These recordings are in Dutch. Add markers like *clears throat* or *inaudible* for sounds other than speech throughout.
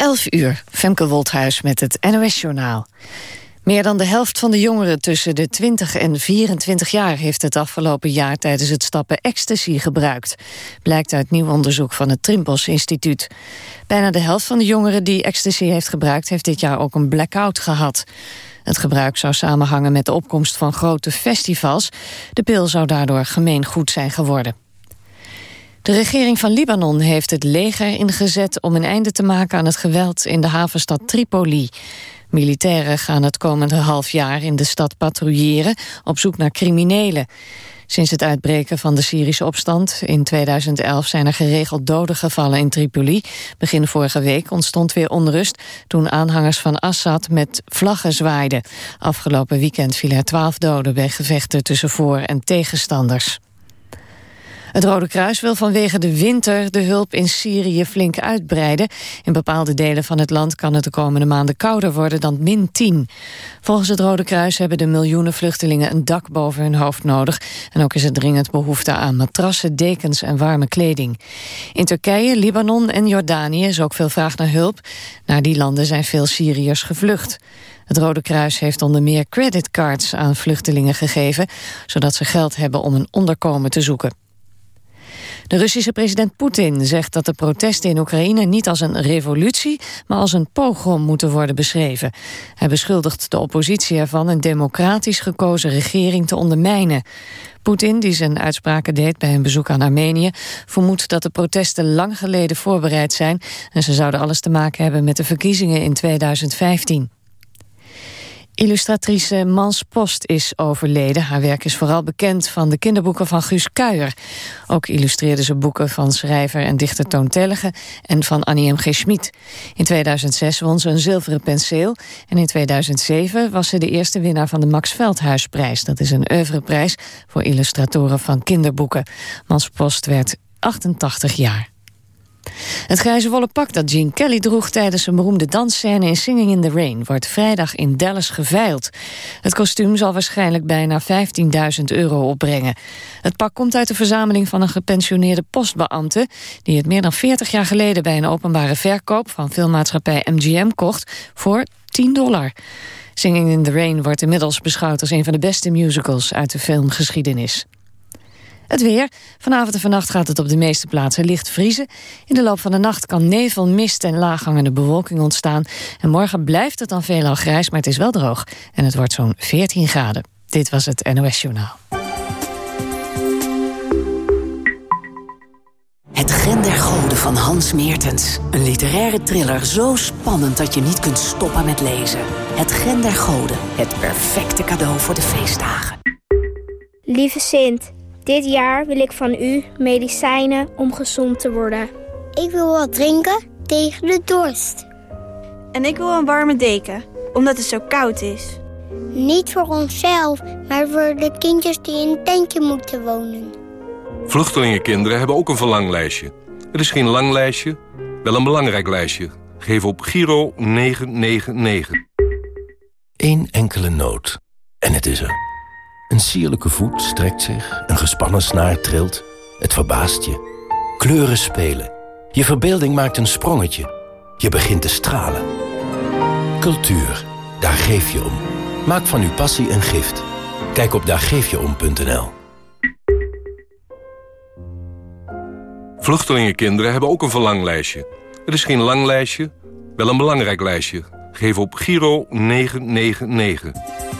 11 uur, Femke Wolthuis met het NOS-journaal. Meer dan de helft van de jongeren tussen de 20 en 24 jaar... heeft het afgelopen jaar tijdens het stappen ecstasy gebruikt. Blijkt uit nieuw onderzoek van het Trimbos Instituut. Bijna de helft van de jongeren die ecstasy heeft gebruikt... heeft dit jaar ook een blackout gehad. Het gebruik zou samenhangen met de opkomst van grote festivals. De pil zou daardoor gemeengoed zijn geworden. De regering van Libanon heeft het leger ingezet om een einde te maken aan het geweld in de havenstad Tripoli. Militairen gaan het komende half jaar in de stad patrouilleren op zoek naar criminelen. Sinds het uitbreken van de Syrische opstand in 2011 zijn er geregeld doden gevallen in Tripoli. Begin vorige week ontstond weer onrust toen aanhangers van Assad met vlaggen zwaaiden. Afgelopen weekend vielen er twaalf doden bij gevechten tussen voor- en tegenstanders. Het Rode Kruis wil vanwege de winter de hulp in Syrië flink uitbreiden. In bepaalde delen van het land kan het de komende maanden kouder worden dan min 10. Volgens het Rode Kruis hebben de miljoenen vluchtelingen een dak boven hun hoofd nodig. En ook is er dringend behoefte aan matrassen, dekens en warme kleding. In Turkije, Libanon en Jordanië is ook veel vraag naar hulp. Naar die landen zijn veel Syriërs gevlucht. Het Rode Kruis heeft onder meer creditcards aan vluchtelingen gegeven... zodat ze geld hebben om een onderkomen te zoeken. De Russische president Poetin zegt dat de protesten in Oekraïne niet als een revolutie, maar als een pogrom moeten worden beschreven. Hij beschuldigt de oppositie ervan een democratisch gekozen regering te ondermijnen. Poetin, die zijn uitspraken deed bij een bezoek aan Armenië, vermoedt dat de protesten lang geleden voorbereid zijn en ze zouden alles te maken hebben met de verkiezingen in 2015. Illustratrice Mans Post is overleden. Haar werk is vooral bekend van de kinderboeken van Guus Kuijer. Ook illustreerde ze boeken van schrijver en dichter Toon Tellige en van Annie M. G. Schmid. In 2006 won ze een zilveren penseel en in 2007 was ze de eerste winnaar van de Max Veldhuisprijs. Dat is een oeuvreprijs voor illustratoren van kinderboeken. Mans Post werd 88 jaar. Het grijze wollen pak dat Gene Kelly droeg tijdens een beroemde dansscène in Singing in the Rain wordt vrijdag in Dallas geveild. Het kostuum zal waarschijnlijk bijna 15.000 euro opbrengen. Het pak komt uit de verzameling van een gepensioneerde postbeambte die het meer dan 40 jaar geleden bij een openbare verkoop van filmmaatschappij MGM kocht voor 10 dollar. Singing in the Rain wordt inmiddels beschouwd als een van de beste musicals uit de filmgeschiedenis. Het weer. Vanavond en vannacht gaat het op de meeste plaatsen licht vriezen. In de loop van de nacht kan nevel, mist en laaghangende bewolking ontstaan. En morgen blijft het dan veelal grijs, maar het is wel droog. En het wordt zo'n 14 graden. Dit was het NOS Journaal. Het Gen der Goden van Hans Meertens. Een literaire thriller zo spannend dat je niet kunt stoppen met lezen. Het Gen der Goden. Het perfecte cadeau voor de feestdagen. Lieve Sint... Dit jaar wil ik van u medicijnen om gezond te worden. Ik wil wat drinken tegen de dorst. En ik wil een warme deken, omdat het zo koud is. Niet voor onszelf, maar voor de kindjes die in een tentje moeten wonen. Vluchtelingenkinderen hebben ook een verlanglijstje. Het is geen lang lijstje, wel een belangrijk lijstje. Geef op Giro 999. Eén enkele noot. En het is er. Een sierlijke voet strekt zich, een gespannen snaar trilt. Het verbaast je. Kleuren spelen. Je verbeelding maakt een sprongetje. Je begint te stralen. Cultuur, daar geef je om. Maak van uw passie een gift. Kijk op daargeefjeom.nl Vluchtelingenkinderen hebben ook een verlanglijstje. Het is geen lang lijstje, wel een belangrijk lijstje. Geef op Giro 999.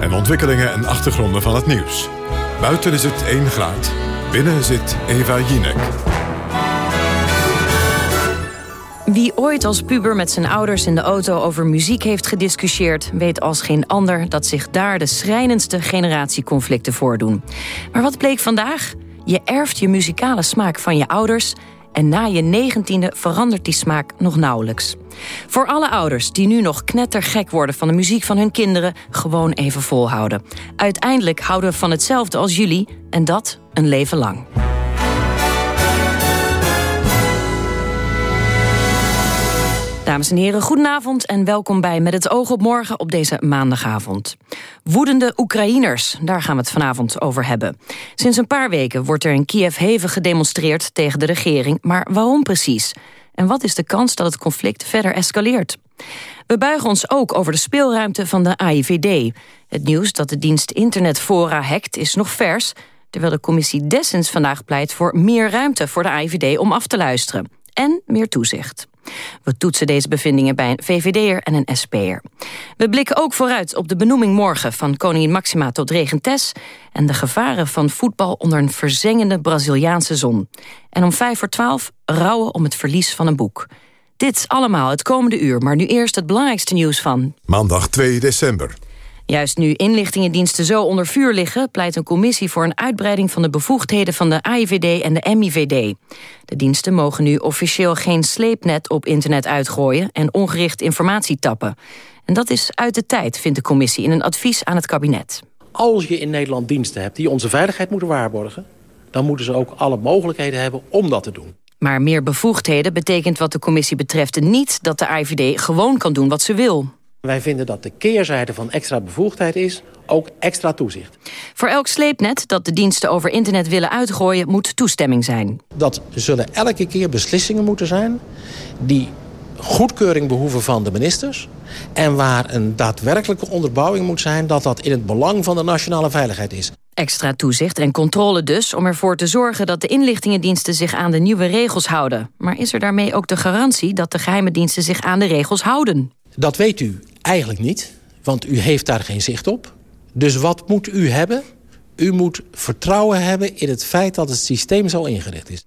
en ontwikkelingen en achtergronden van het nieuws. Buiten is het 1 graad. Binnen zit Eva Jinek. Wie ooit als puber met zijn ouders in de auto over muziek heeft gediscussieerd... weet als geen ander dat zich daar de schrijnendste generatieconflicten voordoen. Maar wat bleek vandaag? Je erft je muzikale smaak van je ouders... en na je negentiende verandert die smaak nog nauwelijks. Voor alle ouders die nu nog knettergek worden van de muziek van hun kinderen... gewoon even volhouden. Uiteindelijk houden we van hetzelfde als jullie en dat een leven lang. Dames en heren, goedenavond en welkom bij Met het oog op morgen op deze maandagavond. Woedende Oekraïners, daar gaan we het vanavond over hebben. Sinds een paar weken wordt er in Kiev hevig gedemonstreerd tegen de regering, maar waarom precies? En wat is de kans dat het conflict verder escaleert? We buigen ons ook over de speelruimte van de AIVD. Het nieuws dat de dienst internetfora hackt is nog vers... terwijl de commissie Dessens vandaag pleit voor meer ruimte voor de AIVD om af te luisteren. En meer toezicht. We toetsen deze bevindingen bij een VVD'er en een SP'er. We blikken ook vooruit op de benoeming morgen van koningin Maxima tot regentes... en de gevaren van voetbal onder een verzengende Braziliaanse zon. En om vijf voor twaalf rouwen om het verlies van een boek. Dit allemaal het komende uur, maar nu eerst het belangrijkste nieuws van... Maandag 2 december. Juist nu inlichtingendiensten zo onder vuur liggen... pleit een commissie voor een uitbreiding van de bevoegdheden... van de AIVD en de MIVD. De diensten mogen nu officieel geen sleepnet op internet uitgooien... en ongericht informatie tappen. En dat is uit de tijd, vindt de commissie in een advies aan het kabinet. Als je in Nederland diensten hebt die onze veiligheid moeten waarborgen... dan moeten ze ook alle mogelijkheden hebben om dat te doen. Maar meer bevoegdheden betekent wat de commissie betreft niet... dat de AIVD gewoon kan doen wat ze wil. Wij vinden dat de keerzijde van extra bevoegdheid is ook extra toezicht. Voor elk sleepnet dat de diensten over internet willen uitgooien... moet toestemming zijn. Dat zullen elke keer beslissingen moeten zijn... die goedkeuring behoeven van de ministers... en waar een daadwerkelijke onderbouwing moet zijn... dat dat in het belang van de nationale veiligheid is. Extra toezicht en controle dus om ervoor te zorgen dat de inlichtingendiensten zich aan de nieuwe regels houden. Maar is er daarmee ook de garantie dat de geheime diensten zich aan de regels houden? Dat weet u eigenlijk niet, want u heeft daar geen zicht op. Dus wat moet u hebben? U moet vertrouwen hebben in het feit dat het systeem zo ingericht is.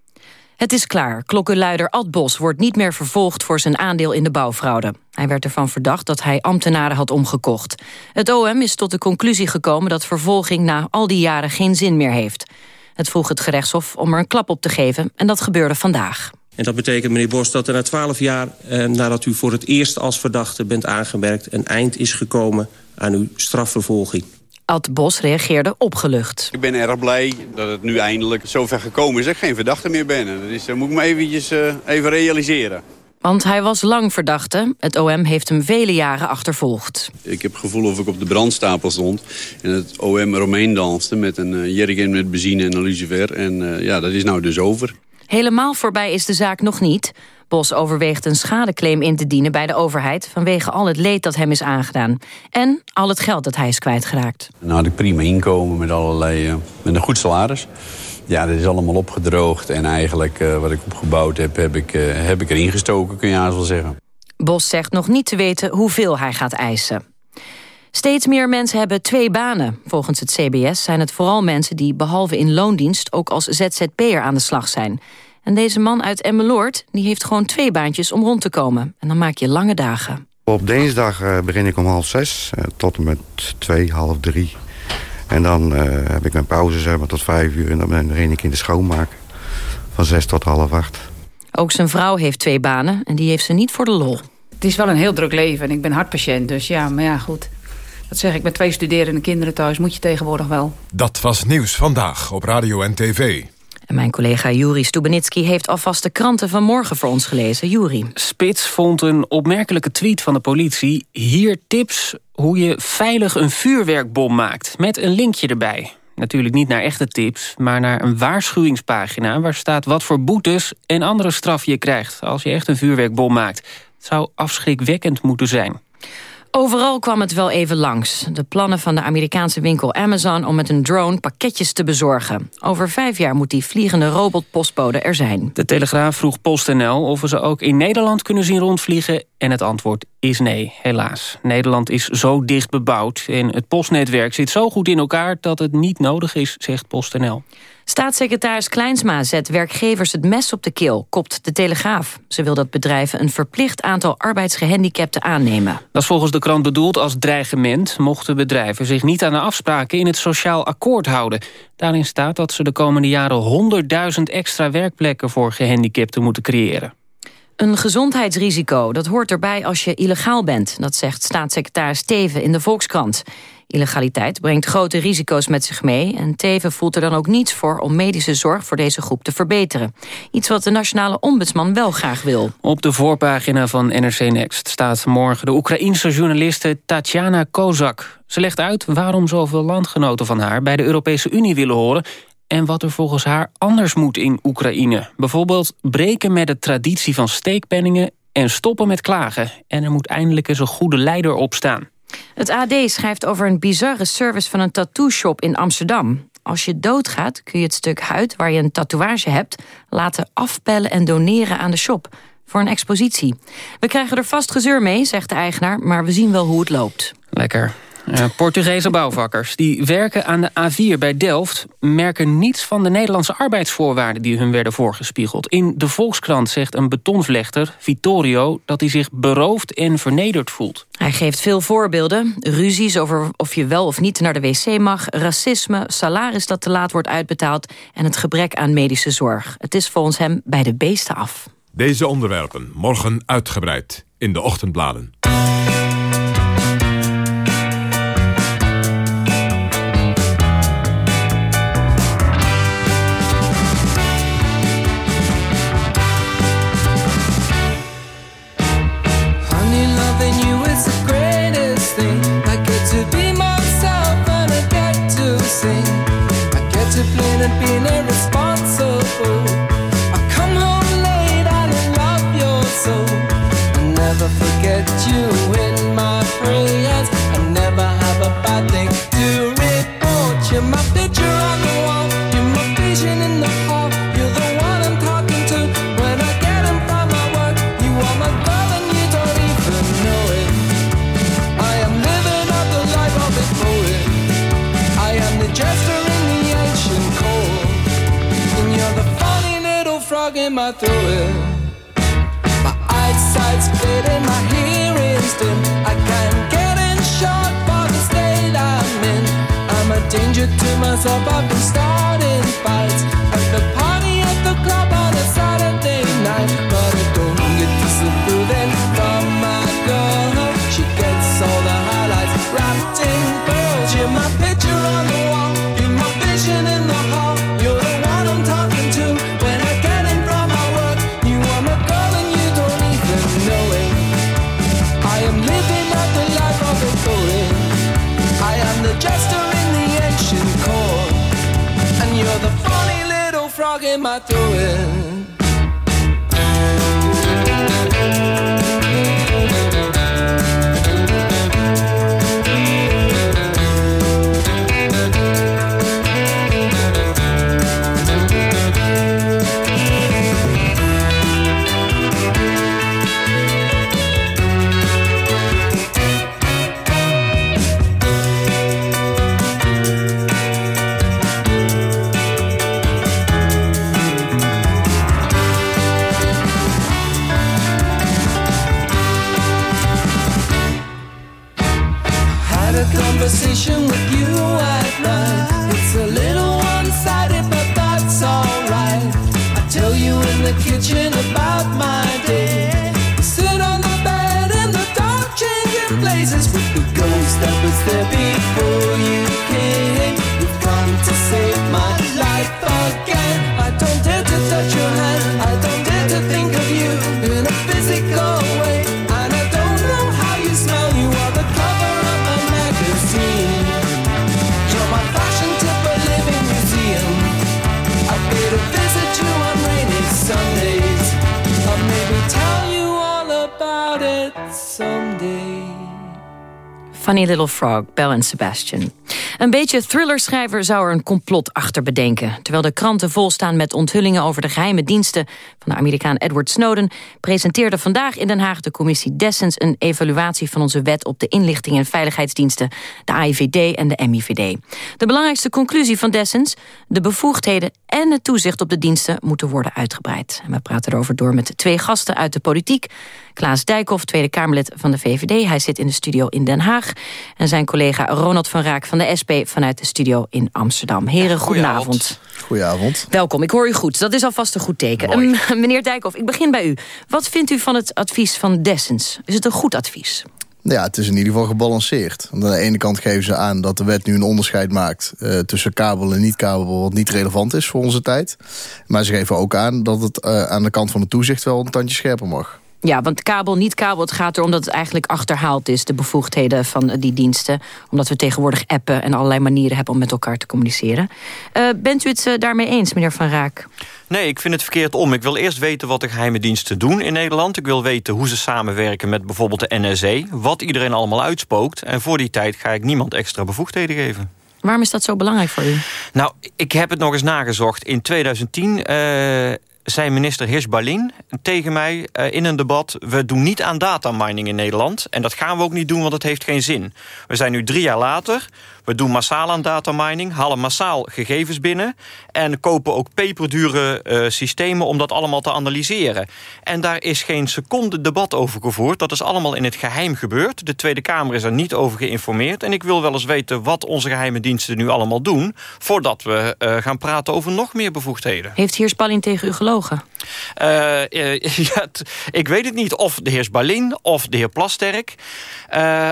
Het is klaar. Klokkenluider Ad Bos wordt niet meer vervolgd voor zijn aandeel in de bouwfraude. Hij werd ervan verdacht dat hij ambtenaren had omgekocht. Het OM is tot de conclusie gekomen dat vervolging na al die jaren geen zin meer heeft. Het vroeg het gerechtshof om er een klap op te geven en dat gebeurde vandaag. En dat betekent, meneer Bos, dat er na twaalf jaar... Eh, nadat u voor het eerst als verdachte bent aangemerkt... een eind is gekomen aan uw strafvervolging. Ad Bos reageerde opgelucht. Ik ben erg blij dat het nu eindelijk zover gekomen is... dat ik geen verdachte meer ben. Dat, is, dat moet ik me eventjes, uh, even realiseren. Want hij was lang verdachte. Het OM heeft hem vele jaren achtervolgd. Ik heb het gevoel of ik op de brandstapel stond... en het OM Romein danste met een uh, jerrycan met benzine en een lucifer. En uh, ja, dat is nou dus over. Helemaal voorbij is de zaak nog niet. Bos overweegt een schadeclaim in te dienen bij de overheid... vanwege al het leed dat hem is aangedaan. En al het geld dat hij is kwijtgeraakt. Nou had ik prima inkomen met, allerlei, uh, met een goed salaris. Ja, dat is allemaal opgedroogd. En eigenlijk uh, wat ik opgebouwd heb, heb ik, uh, heb ik erin gestoken, kun je haast wel zeggen. Bos zegt nog niet te weten hoeveel hij gaat eisen. Steeds meer mensen hebben twee banen. Volgens het CBS zijn het vooral mensen die behalve in loondienst... ook als ZZP'er aan de slag zijn. En deze man uit Emmeloord die heeft gewoon twee baantjes om rond te komen. En dan maak je lange dagen. Op dinsdag uh, begin ik om half zes uh, tot en met twee, half drie. En dan uh, heb ik mijn pauze zeg maar, tot vijf uur. En dan ben ik in de schoonmaak van zes tot half acht. Ook zijn vrouw heeft twee banen en die heeft ze niet voor de lol. Het is wel een heel druk leven en ik ben hartpatiënt. Dus ja, maar ja, goed. Dat zeg ik, met twee studerende kinderen thuis moet je tegenwoordig wel. Dat was nieuws vandaag op Radio en TV. En mijn collega Juri Stubenitski heeft alvast de kranten van morgen voor ons gelezen. Juri. Spits vond een opmerkelijke tweet van de politie. Hier tips hoe je veilig een vuurwerkbom maakt. Met een linkje erbij. Natuurlijk niet naar echte tips, maar naar een waarschuwingspagina... waar staat wat voor boetes en andere straf je krijgt... als je echt een vuurwerkbom maakt. Het zou afschrikwekkend moeten zijn. Overal kwam het wel even langs. De plannen van de Amerikaanse winkel Amazon om met een drone pakketjes te bezorgen. Over vijf jaar moet die vliegende robotpostbode er zijn. De Telegraaf vroeg PostNL of we ze ook in Nederland kunnen zien rondvliegen... en het antwoord is nee, helaas. Nederland is zo dicht bebouwd en het postnetwerk zit zo goed in elkaar... dat het niet nodig is, zegt PostNL. Staatssecretaris Kleinsma zet werkgevers het mes op de keel, kopt de Telegraaf. Ze wil dat bedrijven een verplicht aantal arbeidsgehandicapten aannemen. Dat is volgens de krant bedoeld als dreigement... mochten bedrijven zich niet aan de afspraken in het sociaal akkoord houden. Daarin staat dat ze de komende jaren 100.000 extra werkplekken voor gehandicapten moeten creëren. Een gezondheidsrisico, dat hoort erbij als je illegaal bent. Dat zegt staatssecretaris Teven in de Volkskrant. Illegaliteit brengt grote risico's met zich mee... en Teven voelt er dan ook niets voor om medische zorg voor deze groep te verbeteren. Iets wat de nationale ombudsman wel graag wil. Op de voorpagina van NRC Next staat morgen de Oekraïense journaliste Tatjana Kozak. Ze legt uit waarom zoveel landgenoten van haar bij de Europese Unie willen horen en wat er volgens haar anders moet in Oekraïne. Bijvoorbeeld breken met de traditie van steekpenningen en stoppen met klagen. En er moet eindelijk eens een goede leider opstaan. Het AD schrijft over een bizarre service van een tattoo-shop in Amsterdam. Als je doodgaat kun je het stuk huid waar je een tatoeage hebt... laten afpellen en doneren aan de shop voor een expositie. We krijgen er vast gezeur mee, zegt de eigenaar... maar we zien wel hoe het loopt. Lekker. Uh, Portugese bouwvakkers die werken aan de A4 bij Delft... merken niets van de Nederlandse arbeidsvoorwaarden die hun werden voorgespiegeld. In de Volkskrant zegt een betonvlechter, Vittorio... dat hij zich beroofd en vernederd voelt. Hij geeft veel voorbeelden. Ruzies over of je wel of niet naar de wc mag... racisme, salaris dat te laat wordt uitbetaald... en het gebrek aan medische zorg. Het is volgens hem bij de beesten af. Deze onderwerpen morgen uitgebreid in de ochtendbladen. discipline and being irresponsible. I come home late and I love your soul. I'll never forget you in my prayer. through it. My eyesight's fading, my hearing's dim. I can't get in short for the state I'm in. I'm a danger to myself, I've been starting fights. doing Little Frog, Belle and Sebastian. Een beetje thrillerschrijver zou er een complot achter bedenken. Terwijl de kranten vol staan met onthullingen over de geheime diensten de Amerikaan Edward Snowden, presenteerde vandaag in Den Haag de commissie Dessens een evaluatie van onze wet op de inlichting en veiligheidsdiensten, de AIVD en de MIVD. De belangrijkste conclusie van Dessens, de bevoegdheden en het toezicht op de diensten moeten worden uitgebreid. En we praten erover door met twee gasten uit de politiek. Klaas Dijkhoff, Tweede Kamerlid van de VVD. Hij zit in de studio in Den Haag. En zijn collega Ronald van Raak van de SP vanuit de studio in Amsterdam. Heren, goedenavond. Goedenavond. Welkom, ik hoor u goed. Dat is alvast een goed teken. Um, *laughs* meneer Dijkhoff, ik begin bij u. Wat vindt u van het advies van Dessens? Is het een goed advies? Ja, het is in ieder geval gebalanceerd. Aan de ene kant geven ze aan dat de wet nu een onderscheid maakt... Uh, tussen kabel en niet-kabel, wat niet relevant is voor onze tijd. Maar ze geven ook aan dat het uh, aan de kant van het toezicht... wel een tandje scherper mag. Ja, want kabel, niet kabel, het gaat erom dat het eigenlijk achterhaald is... de bevoegdheden van die diensten. Omdat we tegenwoordig appen en allerlei manieren hebben... om met elkaar te communiceren. Uh, bent u het uh, daarmee eens, meneer Van Raak? Nee, ik vind het verkeerd om. Ik wil eerst weten wat de geheime diensten doen in Nederland. Ik wil weten hoe ze samenwerken met bijvoorbeeld de NSE. Wat iedereen allemaal uitspookt. En voor die tijd ga ik niemand extra bevoegdheden geven. Waarom is dat zo belangrijk voor u? Nou, ik heb het nog eens nagezocht. In 2010 uh, zei minister Hirsch-Ballin tegen mij uh, in een debat... we doen niet aan datamining in Nederland. En dat gaan we ook niet doen, want het heeft geen zin. We zijn nu drie jaar later. We doen massaal aan datamining, halen massaal gegevens binnen... en kopen ook peperdure uh, systemen om dat allemaal te analyseren. En daar is geen seconde debat over gevoerd. Dat is allemaal in het geheim gebeurd. De Tweede Kamer is er niet over geïnformeerd. En ik wil wel eens weten wat onze geheime diensten nu allemaal doen... voordat we uh, gaan praten over nog meer bevoegdheden. Heeft heer Spalling tegen u gelogen? Uh, *laughs* ja, ik weet het niet. Of de heer Spalling of de heer Plasterk.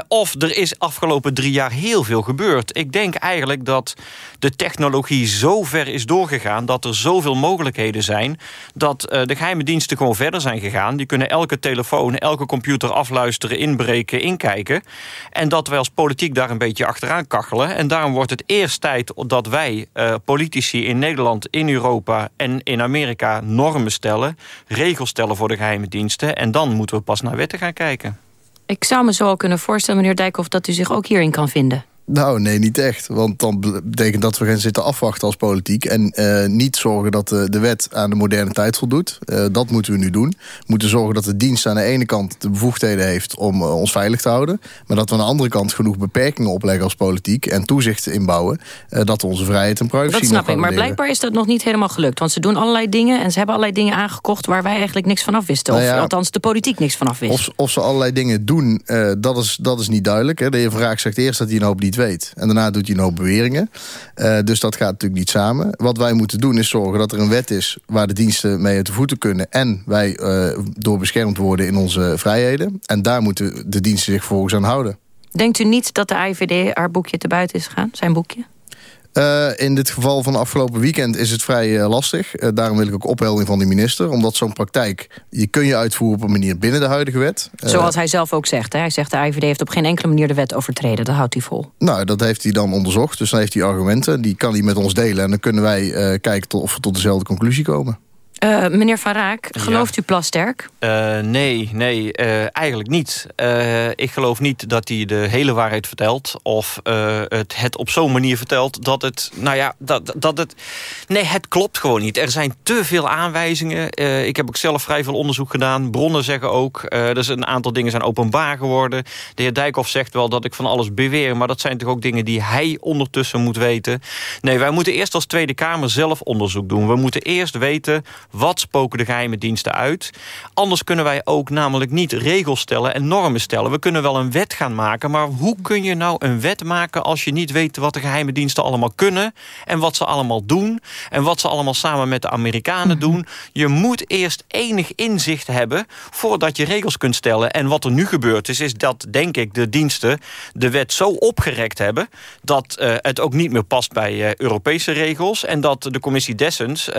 of er is afgelopen drie jaar heel veel gebeurd. Ik denk eigenlijk dat de technologie zo ver is doorgegaan... dat er zoveel mogelijkheden zijn... dat de geheime diensten gewoon verder zijn gegaan. Die kunnen elke telefoon, elke computer afluisteren, inbreken, inkijken. En dat wij als politiek daar een beetje achteraan kachelen. En daarom wordt het eerst tijd dat wij, politici in Nederland, in Europa... en in Amerika normen stellen, regels stellen voor de geheime diensten. En dan moeten we pas naar wetten gaan kijken. Ik zou me zo kunnen voorstellen, meneer Dijkhoff... dat u zich ook hierin kan vinden. Nou, nee, niet echt. Want dan betekent dat we gaan zitten afwachten als politiek... en uh, niet zorgen dat de, de, wet aan de moderne tijd voldoet. Uh, dat moeten we nu doen. We moeten zorgen dat de dienst aan de ene kant de bevoegdheden heeft... om uh, ons veilig te houden. Maar dat we aan de andere kant genoeg beperkingen opleggen als politiek... en toezicht inbouwen dat we onze vrijheid en privacy Dat snap ik, maar blijkbaar is dat nog niet helemaal gelukt. Want ze doen allerlei dingen en ze hebben allerlei dingen aangekocht... waar wij eigenlijk niks van af wisten. Of nou ja, althans de politiek niks van af wist. Of, of ze allerlei dingen doen, dat, is, dat is niet duidelijk. Hè. De heer Vraag zegt eerst dat hij een hoop niet weet. En daarna doet hij een hoop beweringen. Uh, dus dat gaat natuurlijk niet samen. Wat wij moeten doen is zorgen dat er een wet is... waar de diensten mee uit de voeten kunnen... en wij uh, door beschermd worden in onze vrijheden. En daar moeten de diensten zich volgens aan houden. Denkt u niet dat de IVD haar boekje te buiten is gegaan? Zijn boekje? Uh, in dit geval van afgelopen weekend is het vrij uh, lastig. Uh, daarom wil ik ook ophelding van de minister. Omdat zo'n praktijk, je kun je uitvoeren op een manier binnen de huidige wet. Zoals hij zelf ook zegt. Hè? Hij zegt de IVD heeft op geen enkele manier de wet overtreden. Dat houdt hij vol. Nou, dat heeft hij dan onderzocht. Dus dan heeft hij argumenten. Die kan hij met ons delen. En dan kunnen wij kijken tot, of we tot dezelfde conclusie komen. Uh, meneer Van Raak, gelooft ja. u Plasterk? Uh, nee, nee, uh, eigenlijk niet. ik geloof niet dat hij de hele waarheid vertelt... of het, het op zo'n manier vertelt dat het... Nou ja, dat, dat het... Nee, het klopt gewoon niet. Er zijn te veel aanwijzingen. ik heb ook zelf vrij veel onderzoek gedaan. Bronnen zeggen ook... er is een aantal dingen zijn openbaar geworden. De heer Dijkhoff zegt wel dat ik van alles beweer... maar dat zijn toch ook dingen die hij ondertussen moet weten. Nee, wij moeten eerst als Tweede Kamer zelf onderzoek doen. We moeten eerst weten wat spoken de geheime diensten uit? Anders kunnen wij ook namelijk niet regels stellen en normen stellen. We kunnen wel een wet gaan maken, maar hoe kun je nou een wet maken... als je niet weet wat de geheime diensten allemaal kunnen... en wat ze allemaal doen en wat ze allemaal samen met de Amerikanen doen? Je moet eerst enig inzicht hebben voordat je regels kunt stellen. En wat er nu gebeurd is, is dat, denk ik, de diensten de wet zo opgerekt hebben... dat uh, het ook niet meer past bij uh, Europese regels... en dat de commissie Dessens uh,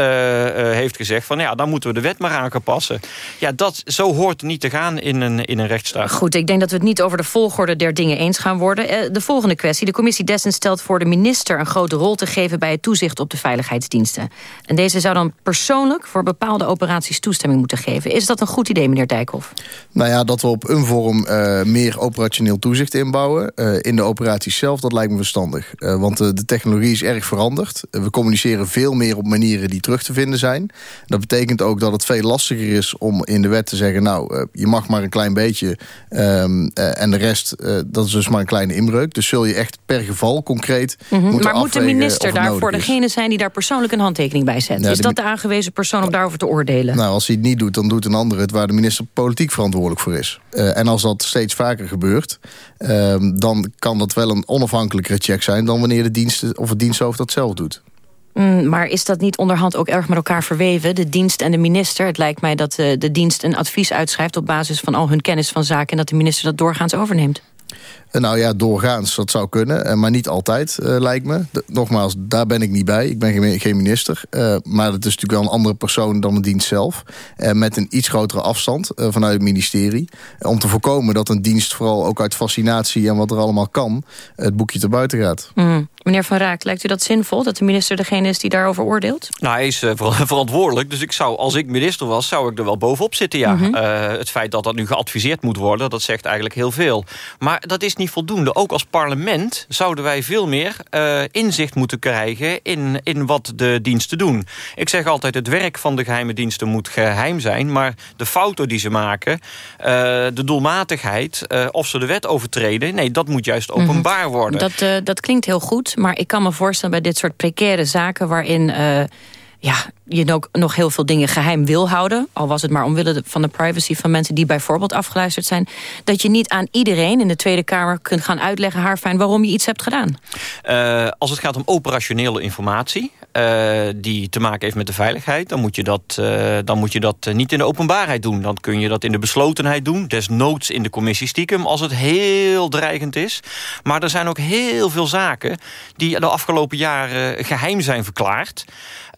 heeft gezegd zegt van ja, dan moeten we de wet maar aan gaan passen. Ja, dat, zo hoort niet te gaan in een, in een rechtsstaat. Goed, ik denk dat we het niet over de volgorde der dingen eens gaan worden. Eh, de volgende kwestie. De commissie Dessen stelt voor de minister een grote rol te geven bij het toezicht op de veiligheidsdiensten. En deze zou dan persoonlijk voor bepaalde operaties toestemming moeten geven. Is dat een goed idee, meneer Dijkhoff? Nou ja, dat we op een vorm uh, meer operationeel toezicht inbouwen. Uh, in de operaties zelf, dat lijkt me verstandig. Uh, want de technologie is erg veranderd. we communiceren veel meer op manieren die terug te vinden zijn. Dat betekent ook dat het veel lastiger is om in de wet te zeggen... nou, je mag maar een klein beetje um, en de rest, dat is dus maar een kleine inbreuk. Dus zul je echt per geval concreet mm -hmm. Maar moet de minister daarvoor degene zijn die daar persoonlijk een handtekening bij zet? Ja, is dat de aangewezen persoon om daarover te oordelen? Nou, als hij het niet doet, dan doet een ander het... waar de minister politiek verantwoordelijk voor is. Uh, en als dat steeds vaker gebeurt... Uh, dan kan dat wel een onafhankelijkere check zijn... dan wanneer de dienst of het diensthoofd dat zelf doet. Mm, maar is dat niet onderhand ook erg met elkaar verweven? De dienst en de minister. Het lijkt mij dat uh, de dienst een advies uitschrijft... op basis van al hun kennis van zaken... en dat de minister dat doorgaans overneemt. Nou ja, doorgaans, dat zou kunnen. Eh, maar niet altijd, uh, lijkt me. De, nogmaals, daar ben ik niet bij. Ik ben geen, geen minister. Uh, maar het is natuurlijk wel een andere persoon dan de dienst zelf. Uh, met een iets grotere afstand vanuit het ministerie. om te voorkomen dat een dienst vooral ook uit fascinatie... en wat er allemaal kan, het boekje te buiten gaat. Mm. Meneer Van Raak, lijkt u dat zinvol? Dat de minister degene is die daarover oordeelt? Nou, hij is *laughs* verantwoordelijk. Dus ik zou, als ik minister was, zou ik er wel bovenop zitten, ja. Mm -hmm. het feit dat dat nu geadviseerd moet worden, dat zegt eigenlijk heel veel. Maar dat is niet voldoende. Ook als parlement zouden wij veel meer uh, inzicht moeten krijgen... In, in wat de diensten doen. Ik zeg altijd, het werk van de geheime diensten moet geheim zijn... maar de fouten die ze maken, uh, de doelmatigheid... Uh, of ze de wet overtreden, nee, dat moet juist openbaar mm -hmm. worden. Dat, dat klinkt heel goed, maar ik kan me voorstellen... bij dit soort precaire zaken waarin ja, je ook nog heel veel dingen geheim wil houden... al was het maar omwille van de privacy van mensen... die bijvoorbeeld afgeluisterd zijn... dat je niet aan iedereen in de Tweede Kamer kunt gaan uitleggen... haarfijn waarom je iets hebt gedaan. Uh, als het gaat om operationele informatie... Uh, die te maken heeft met de veiligheid... dan moet je dat, uh, dan moet je dat niet in de openbaarheid doen. Dan kun je dat in de beslotenheid doen. Desnoods in de commissie stiekem, als het heel dreigend is. Maar er zijn ook heel veel zaken... die de afgelopen jaren geheim zijn verklaard...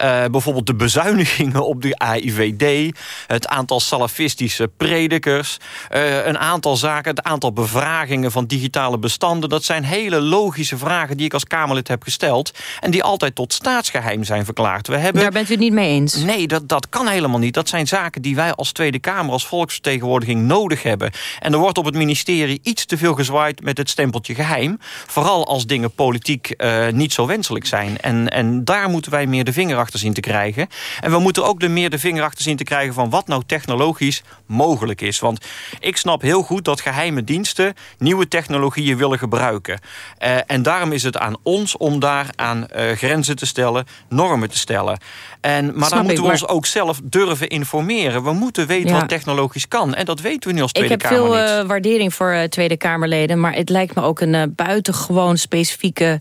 Uh, bijvoorbeeld de bezuinigingen op de AIVD... het aantal salafistische predikers... Uh, een aantal zaken, het aantal bevragingen van digitale bestanden... dat zijn hele logische vragen die ik als Kamerlid heb gesteld... en die altijd tot staatsgeheim zijn verklaard. We hebben... Daar bent u het niet mee eens? Nee, dat, dat kan helemaal niet. Dat zijn zaken die wij als Tweede Kamer, als volksvertegenwoordiging nodig hebben. En er wordt op het ministerie iets te veel gezwaaid met het stempeltje geheim. Vooral als dingen politiek uh, niet zo wenselijk zijn. En, en daar moeten wij meer de vinger achter zien te krijgen. En we moeten ook de meer de vinger achter zien te krijgen... van wat nou technologisch mogelijk is. Want ik snap heel goed dat geheime diensten... nieuwe technologieën willen gebruiken. Uh, en daarom is het aan ons om daar aan uh, grenzen te stellen... normen te stellen. En, maar snap dan moeten ik, we maar... ons ook zelf durven informeren. We moeten weten ja. wat technologisch kan. En dat weten we nu als Tweede Kamer Ik heb veel uh, waardering voor Tweede Kamerleden... maar het lijkt me ook een buitengewoon specifieke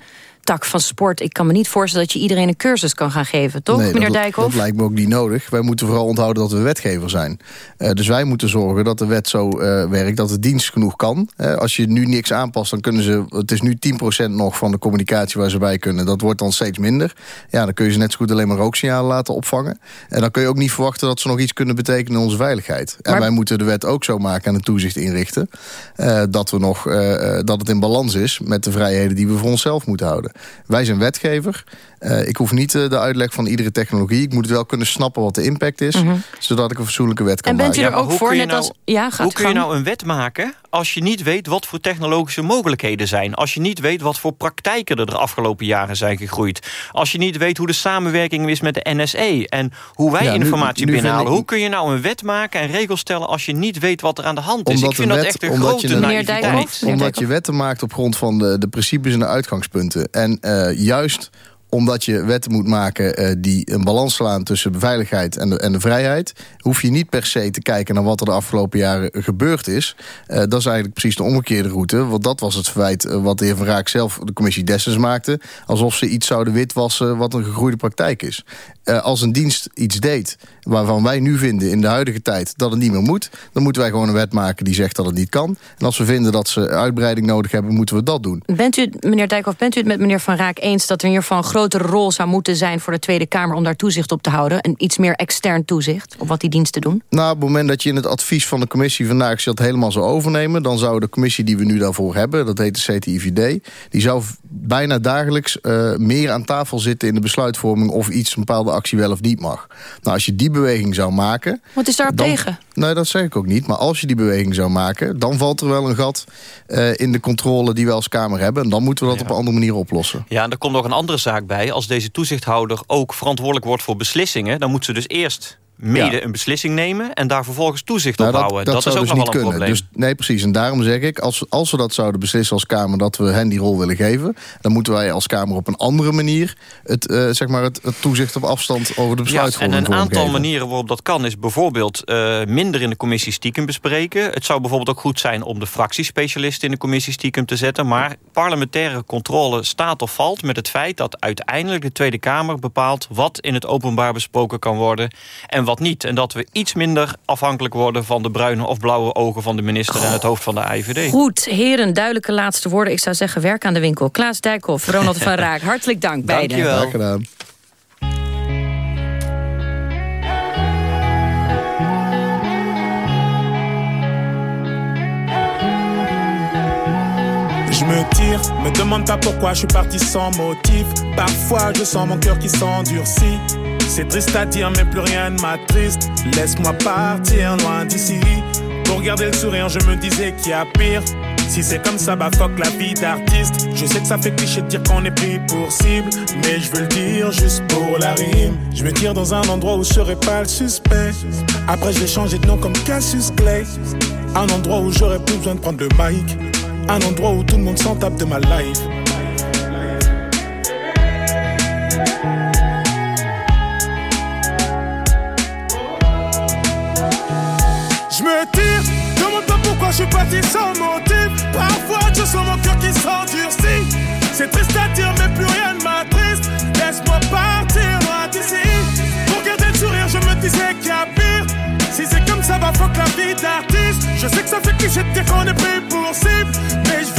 tak van sport. Ik kan me niet voorstellen dat je iedereen een cursus kan gaan geven, toch, nee, meneer dat, Dijkhoff? Dat lijkt me ook niet nodig. Wij moeten vooral onthouden dat we wetgever zijn. Uh, dus wij moeten zorgen dat de wet zo uh, werkt, dat de dienst genoeg kan. Uh, als je nu niks aanpast, dan kunnen ze... Het is nu 10% nog van de communicatie waar ze bij kunnen. Dat wordt dan steeds minder. Ja, dan kun je ze net zo goed alleen maar rooksignalen laten opvangen. En dan kun je ook niet verwachten dat ze nog iets kunnen betekenen in onze veiligheid. En wij moeten de wet ook zo maken en het toezicht inrichten... dat, we nog, dat het in balans is met de vrijheden die we voor onszelf moeten houden. Wij zijn wetgever. Uh, ik hoef niet uh, de uitleg van iedere technologie. Ik moet wel kunnen snappen wat de impact is. Mm -hmm. Zodat ik een fatsoenlijke wet kan maken. En bent u er ook voor? Net nou, als, ja, hoe kun je nou een wet maken als je niet weet wat voor technologische mogelijkheden zijn? Als je niet weet wat voor praktijken er de afgelopen jaren zijn gegroeid? Als je niet weet hoe de samenwerking is met de NSE... en hoe wij ja, informatie nu, nu binnenhalen? Ik... Hoe kun je nou een wet maken en regels stellen... als je niet weet wat er aan de hand is? Omdat ik vind wet, dat echt een omdat grote je naïviteit. Omdat je wetten maakt op grond van de, de principes en de uitgangspunten. En uh, juist omdat je wetten moet maken uh, die een balans slaan tussen de veiligheid en de, en de vrijheid, hoef je niet per se te kijken naar wat er de afgelopen jaren gebeurd is. Uh, dat is eigenlijk precies de omgekeerde route. Want dat was het verwijt uh, wat de heer Van Raak zelf de commissie Dessens maakte. Alsof ze iets zouden witwassen wat een gegroeide praktijk is. Als een dienst iets deed waarvan wij nu vinden in de huidige tijd dat het niet meer moet, dan moeten wij gewoon een wet maken die zegt dat het niet kan. En als we vinden dat ze uitbreiding nodig hebben, moeten we dat doen. Bent u, meneer Dijkhoff, bent u het met meneer Van Raak eens dat er in ieder geval een grotere rol zou moeten zijn voor de Tweede Kamer... om daar toezicht op te houden? Een iets meer extern toezicht op wat die diensten doen? Nou, op het moment dat je in het advies van de commissie vandaag... dat helemaal zou overnemen... dan zou de commissie die we nu daarvoor hebben, dat heet de CTIVD... die zou bijna dagelijks uh, meer aan tafel zitten in de besluitvorming... of iets, een bepaalde actie wel of niet mag. Nou, als je die beweging zou maken... Wat is daarop tegen? Nee, dat zeg ik ook niet. Maar als je die beweging zou maken... dan valt er wel een gat uh, in de controle die we als Kamer hebben. En dan moeten we dat op een andere manier oplossen. Ja, en er komt nog een andere zaak bij. Als deze toezichthouder ook verantwoordelijk wordt voor beslissingen... dan moet ze dus eerst mede een beslissing nemen... en daar vervolgens toezicht nou, op houden. Dat, dat, is ook dus nog wel een kunnen. probleem. Dus, nee, precies. En daarom zeg ik, als, als we dat zouden beslissen als Kamer... dat we hen die rol willen geven... dan moeten wij als Kamer op een andere manier... het, uh, zeg maar het, het, toezicht op afstand over de besluitvorming ja, En een aantal manieren waarop dat kan... is bijvoorbeeld uh, minder in de commissie stiekem bespreken. Het zou bijvoorbeeld ook goed zijn om de fractiespecialisten... in de commissie stiekem te zetten. Maar parlementaire controle staat of valt met het feit... dat uiteindelijk de Tweede Kamer bepaalt... wat in het openbaar besproken kan worden... en wat niet. En dat we iets minder afhankelijk worden van de bruine of blauwe ogen van de minister en het hoofd van de IVD. Goed, heren, duidelijke laatste woorden. Ik zou zeggen, werk aan de winkel. Klaas Dijkhoff, Ronald van *laughs* Raak, hartelijk dank beiden. Dank je wel. Je me tire, me demande pas pourquoi je suis parti sans motif. Parfois je sens mon cœur qui s'endurcit. C'est triste à dire, mais plus rien ne m'attriste. Laisse-moi partir loin d'ici. Pour garder le sourire, je me disais qu'il y a pire. Si c'est comme ça, bah fuck la vie d'artiste. Je sais que ça fait cliché de dire qu'on est pris pour cible, mais je veux le dire juste pour la rime. Je me tire dans un endroit où je serai pas le suspect. Après, je vais changer de nom comme Cassius Clay. Un endroit où j'aurais plus besoin de prendre le mic. Un endroit où tout le monde s'en tape de ma life. Je suis parti sans motif. Parfois, je sens mon cœur qui s'endurcit. C'est triste à dire, mais plus rien ne m'attriste. Laisse-moi partir d'ici. Pour garder le sourire, je me disais qu'il y a pire. Si c'est comme ça, va fuck la vie d'artiste. Je sais que ça fait cliché de dire qu'on est pris pour cible. Mais je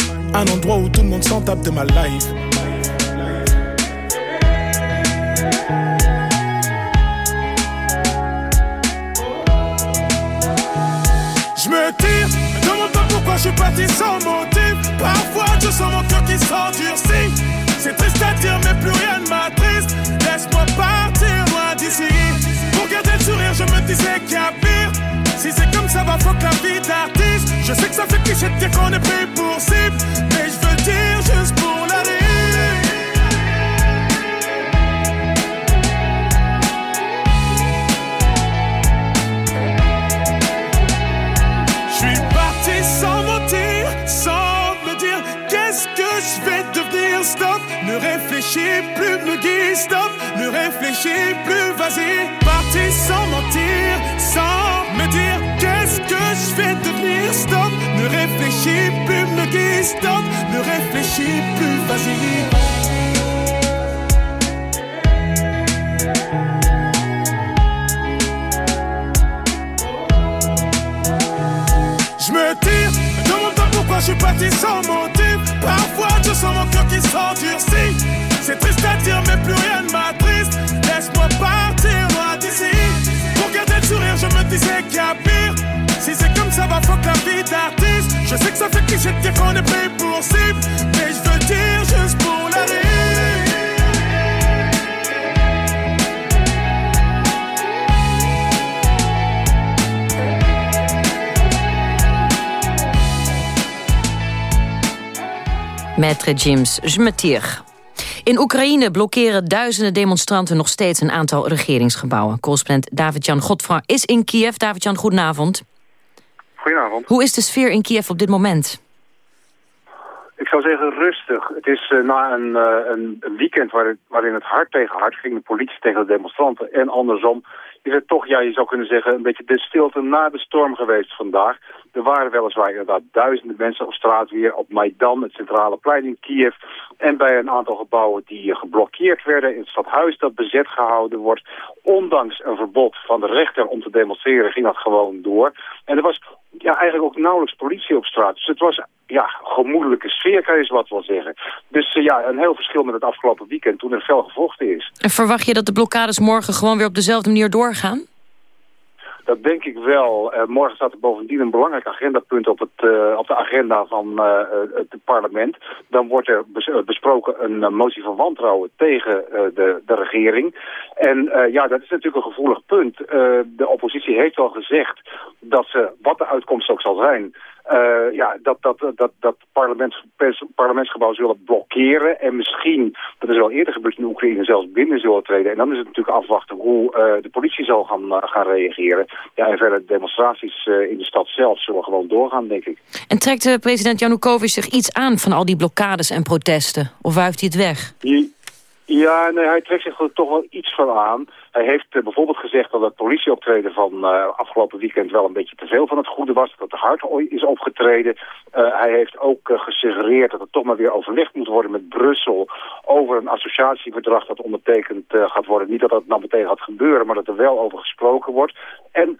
Un endroit où tout le monde s'en tape de ma life. Je me tire, me demande pas pourquoi je suis parti sans motif. Parfois je sens mon cœur qui s'endurcit. C'est triste à dire, mais plus rien ne m'attriste. Laisse-moi partir loin d'ici. Pour garder le sourire, je me disais qu'il y a pire. Si c'est comme ça, va fuck la vie d'artiste. Ça fait cliché de dire qu'on est pris pour cible. Mais je veux dire juste pour la rire. Je suis parti sans mentir, sans me dire qu'est-ce que je vais devenir. Stop, ne réfléchis plus, me guide, stop, ne réfléchis plus, vas-y. Parti sans réfléchis plus, me stop, ne réfléchis plus, vas-y. Je me tire, demande pas pourquoi je suis parti sans motif. Parfois je sens mon cœur qui s'endurcit. C'est triste à dire, mais plus rien ne m'attriste. Laisse-moi partir d'ici. Pour garder le sourire, je me disais qu'il y a pire. Si c'est comme ça, va fuck la vie d'artiste. Je sais que ça fait cliché de dire qu'on est pris pour cible. Mais je veux dire juste pour la. Maître James Jmetier. In Oekraïne blokkeren duizenden demonstranten nog steeds een aantal regeringsgebouwen. Correspondent David-Jan Godfra is in Kiev. David-Jan, goedenavond. Goedenavond. Hoe is de sfeer in Kiev op dit moment? Ik zou zeggen rustig. Het is uh, na een, uh, een, weekend waarin, waarin het hard tegen hard ging, de politie tegen de demonstranten en andersom, is het toch, ja, je zou kunnen zeggen, een beetje de stilte na de storm geweest vandaag. Er waren weliswaar inderdaad duizenden mensen op straat weer op Maidan, het centrale plein in Kiev. En bij een aantal gebouwen die geblokkeerd werden in het stadhuis dat bezet gehouden wordt. Ondanks een verbod van de rechter om te demonstreren ging dat gewoon door. En er was ja, eigenlijk ook nauwelijks politie op straat. Dus het was ja, gemoedelijke sfeer, kan je zo wat wel zeggen. Dus uh, ja, een heel verschil met het afgelopen weekend toen er fel gevochten is. En verwacht je dat de blokkades morgen gewoon weer op dezelfde manier doorgaan? Dat denk ik wel. Uh, morgen staat er bovendien een belangrijk agendapunt op, het, uh, op de agenda van uh, het parlement. Dan wordt er bes besproken een motie van wantrouwen tegen de, de regering. En ja, dat is natuurlijk een gevoelig punt. de oppositie heeft al gezegd dat ze, wat de uitkomst ook zal zijn... Uh, ja, dat, dat, dat, dat parlements, parlementsgebouw zullen blokkeren. En misschien, dat is wel eerder gebeurd in Oekraïne, zelfs binnen zullen treden. En dan is het natuurlijk afwachten hoe uh, de politie zal gaan, uh, gaan reageren. Ja, en verder demonstraties in de stad zelf zullen gewoon doorgaan, denk ik. En trekt president Janukovic zich iets aan van al die blokkades en protesten? Of wuift hij het weg? Ja, nee, hij trekt zich er toch wel iets van aan. Hij heeft uh, bijvoorbeeld gezegd dat het politieoptreden van uh, afgelopen weekend wel een beetje te veel van het goede was. Dat het hard is opgetreden. Uh, hij heeft ook gesuggereerd dat er toch maar weer overlegd moet worden met Brussel over een associatieverdrag dat ondertekend gaat worden. Niet dat dat nou meteen gaat gebeuren, maar dat er wel over gesproken wordt. En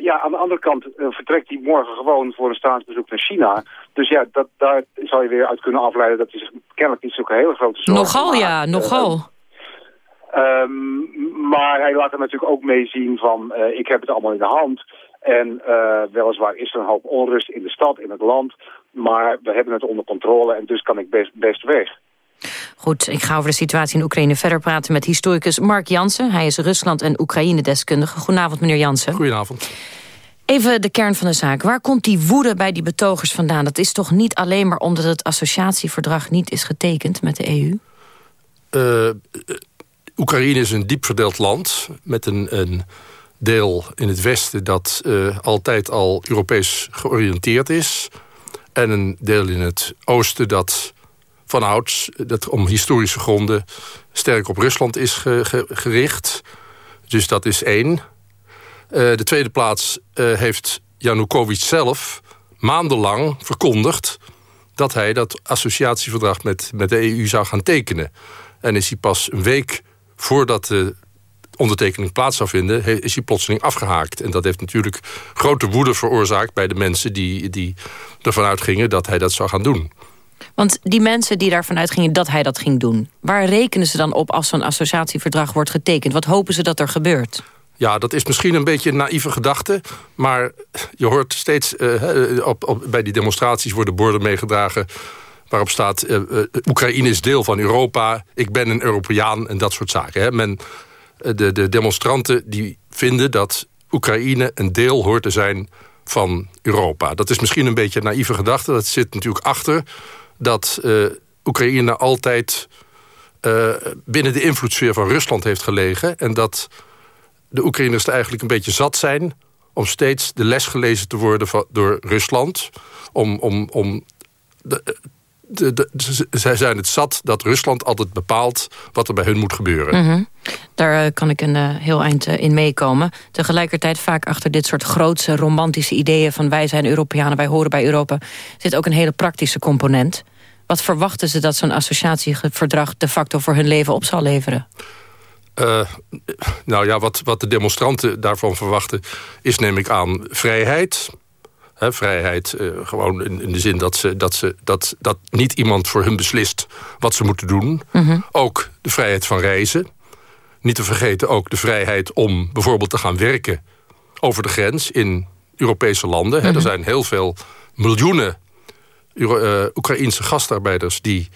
ja, aan de andere kant vertrekt hij morgen gewoon voor een staatsbezoek naar China. Dus ja, dat, daar zou je weer uit kunnen afleiden dat hij zich kennelijk niet zo'n hele grote zorgen Nogal ja, nogal. Um, maar hij laat er natuurlijk ook mee zien van, uh, ik heb het allemaal in de hand. En uh, weliswaar is er een hoop onrust in de stad, in het land. Maar we hebben het onder controle en dus kan ik best, best weg. Goed, ik ga over de situatie in Oekraïne verder praten met historicus Mark Jansen. Hij is Rusland- en Oekraïne-deskundige. Goedenavond, meneer Jansen. Goedenavond. Even de kern van de zaak. Waar komt die woede bij die betogers vandaan? Dat is toch niet alleen maar omdat het associatieverdrag niet is getekend met de EU? Uh, Oekraïne is een diep verdeeld land met een, een deel in het westen dat uh, altijd al Europees georiënteerd is. En een deel in het oosten dat van ouds, dat om historische gronden, sterk op Rusland is ge, ge, gericht. Dus dat is één. Uh, de tweede plaats uh, heeft Janukovic zelf maandenlang verkondigd dat hij dat associatieverdrag met, met de EU zou gaan tekenen. En is hij pas een week voordat de ondertekening plaats zou vinden... is hij plotseling afgehaakt. En dat heeft natuurlijk grote woede veroorzaakt... bij de mensen die, die ervan uitgingen dat hij dat zou gaan doen. Want die mensen die daarvan uitgingen dat hij dat ging doen... waar rekenen ze dan op als zo'n associatieverdrag wordt getekend? Wat hopen ze dat er gebeurt? Ja, dat is misschien een beetje een naïeve gedachte. Maar je hoort steeds... Uh, op, op, bij die demonstraties worden borden meegedragen waarop staat... Uh, uh, Oekraïne is deel van Europa, ik ben een Europeaan en dat soort zaken. Hè. Men, de, de demonstranten die vinden dat Oekraïne een deel hoort te zijn van Europa. Dat is misschien een beetje een naïeve gedachte. Dat zit natuurlijk achter dat Oekraïne altijd binnen de invloedssfeer van Rusland heeft gelegen... en dat de Oekraïners er eigenlijk een beetje zat zijn... om steeds de les gelezen te worden van, door Rusland... om, om, om de, de, de, zij zijn het zat dat Rusland altijd bepaalt wat er bij hun moet gebeuren. Mm -hmm. Daar uh, kan ik een uh, heel eind uh, in meekomen. Tegelijkertijd vaak achter dit soort grootse romantische ideeën... van wij zijn Europeanen, wij horen bij Europa... zit ook een hele praktische component. Wat verwachten ze dat zo'n associatieverdrag... de facto voor hun leven op zal leveren? nou ja, wat, wat de demonstranten daarvan verwachten... is neem ik aan vrijheid He, vrijheid, uh, gewoon in, in, de zin dat, ze, dat, ze, dat, dat niet iemand voor hun beslist wat ze moeten doen. Mm -hmm. Ook de vrijheid van reizen. Niet te vergeten ook de vrijheid om bijvoorbeeld te gaan werken over de grens in Europese landen. Mm -hmm. er zijn heel veel miljoenen uh, Oekraïense gastarbeiders die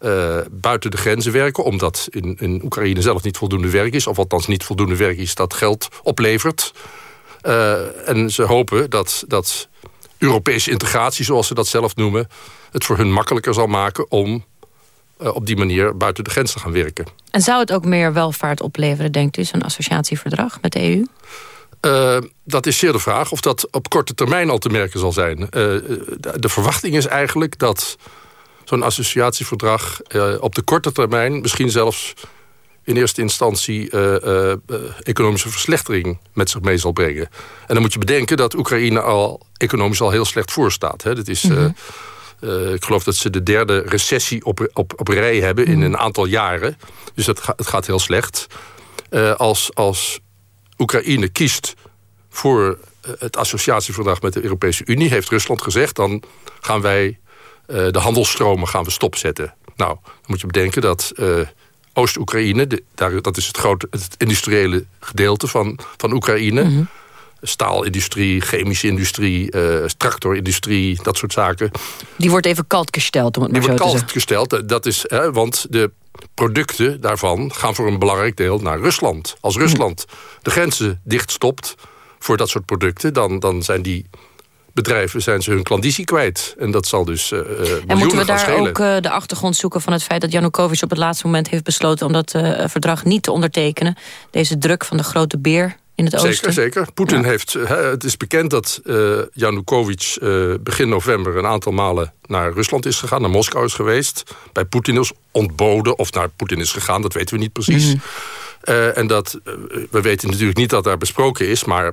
uh, buiten de grenzen werken... omdat in, in Oekraïne zelf niet voldoende werk is... of althans niet voldoende werk is dat geld oplevert... Uh, en ze hopen dat, dat Europese integratie, zoals ze dat zelf noemen... het voor hun makkelijker zal maken om uh, op die manier buiten de grens te gaan werken. En zou het ook meer welvaart opleveren, denkt u, zo'n associatieverdrag met de EU? Uh, dat is zeer de vraag of dat op korte termijn al te merken zal zijn. Uh, de, de, verwachting is eigenlijk dat zo'n associatieverdrag op de korte termijn... misschien zelfs in eerste instantie economische verslechtering met zich mee zal brengen. En dan moet je bedenken dat Oekraïne al economisch al heel slecht voor staat. Hè. Dat is... Mm -hmm. Uh, ik geloof dat ze de derde recessie op, op, op rij hebben in een aantal jaren. Dus dat ga, het gaat heel slecht. Als, als Oekraïne kiest voor het associatieverdrag met de Europese Unie... heeft Rusland gezegd, dan gaan wij de handelsstromen gaan we stopzetten. Nou, dan moet je bedenken dat Oost-Oekraïne... dat is het grote het industriële gedeelte van, van Oekraïne... Mm -hmm staalindustrie, chemische industrie, uh, tractorindustrie, dat soort zaken. Die wordt even kalt gesteld, om het maar Die zo wordt kalt gesteld, dat is, hè, want de producten daarvan gaan voor een belangrijk deel naar Rusland. Als Rusland de grenzen dichtstopt voor dat soort producten... dan, dan zijn die bedrijven zijn ze hun klandizie kwijt. En dat zal dus uh, En moeten we daar ook uh, de achtergrond zoeken van het feit... dat Janukovic op het laatste moment heeft besloten... om dat uh, verdrag niet te ondertekenen? Deze druk van de grote beer in het zeker, oosten? Zeker, Poetin ja. heeft... het is bekend dat uh, Janukovic uh, begin november... een aantal malen naar Rusland is gegaan, naar Moskou is geweest. Bij Poetin is ontboden of naar Poetin is gegaan, dat weten we niet precies. Mm uh, en dat, we weten natuurlijk niet dat daar besproken is... maar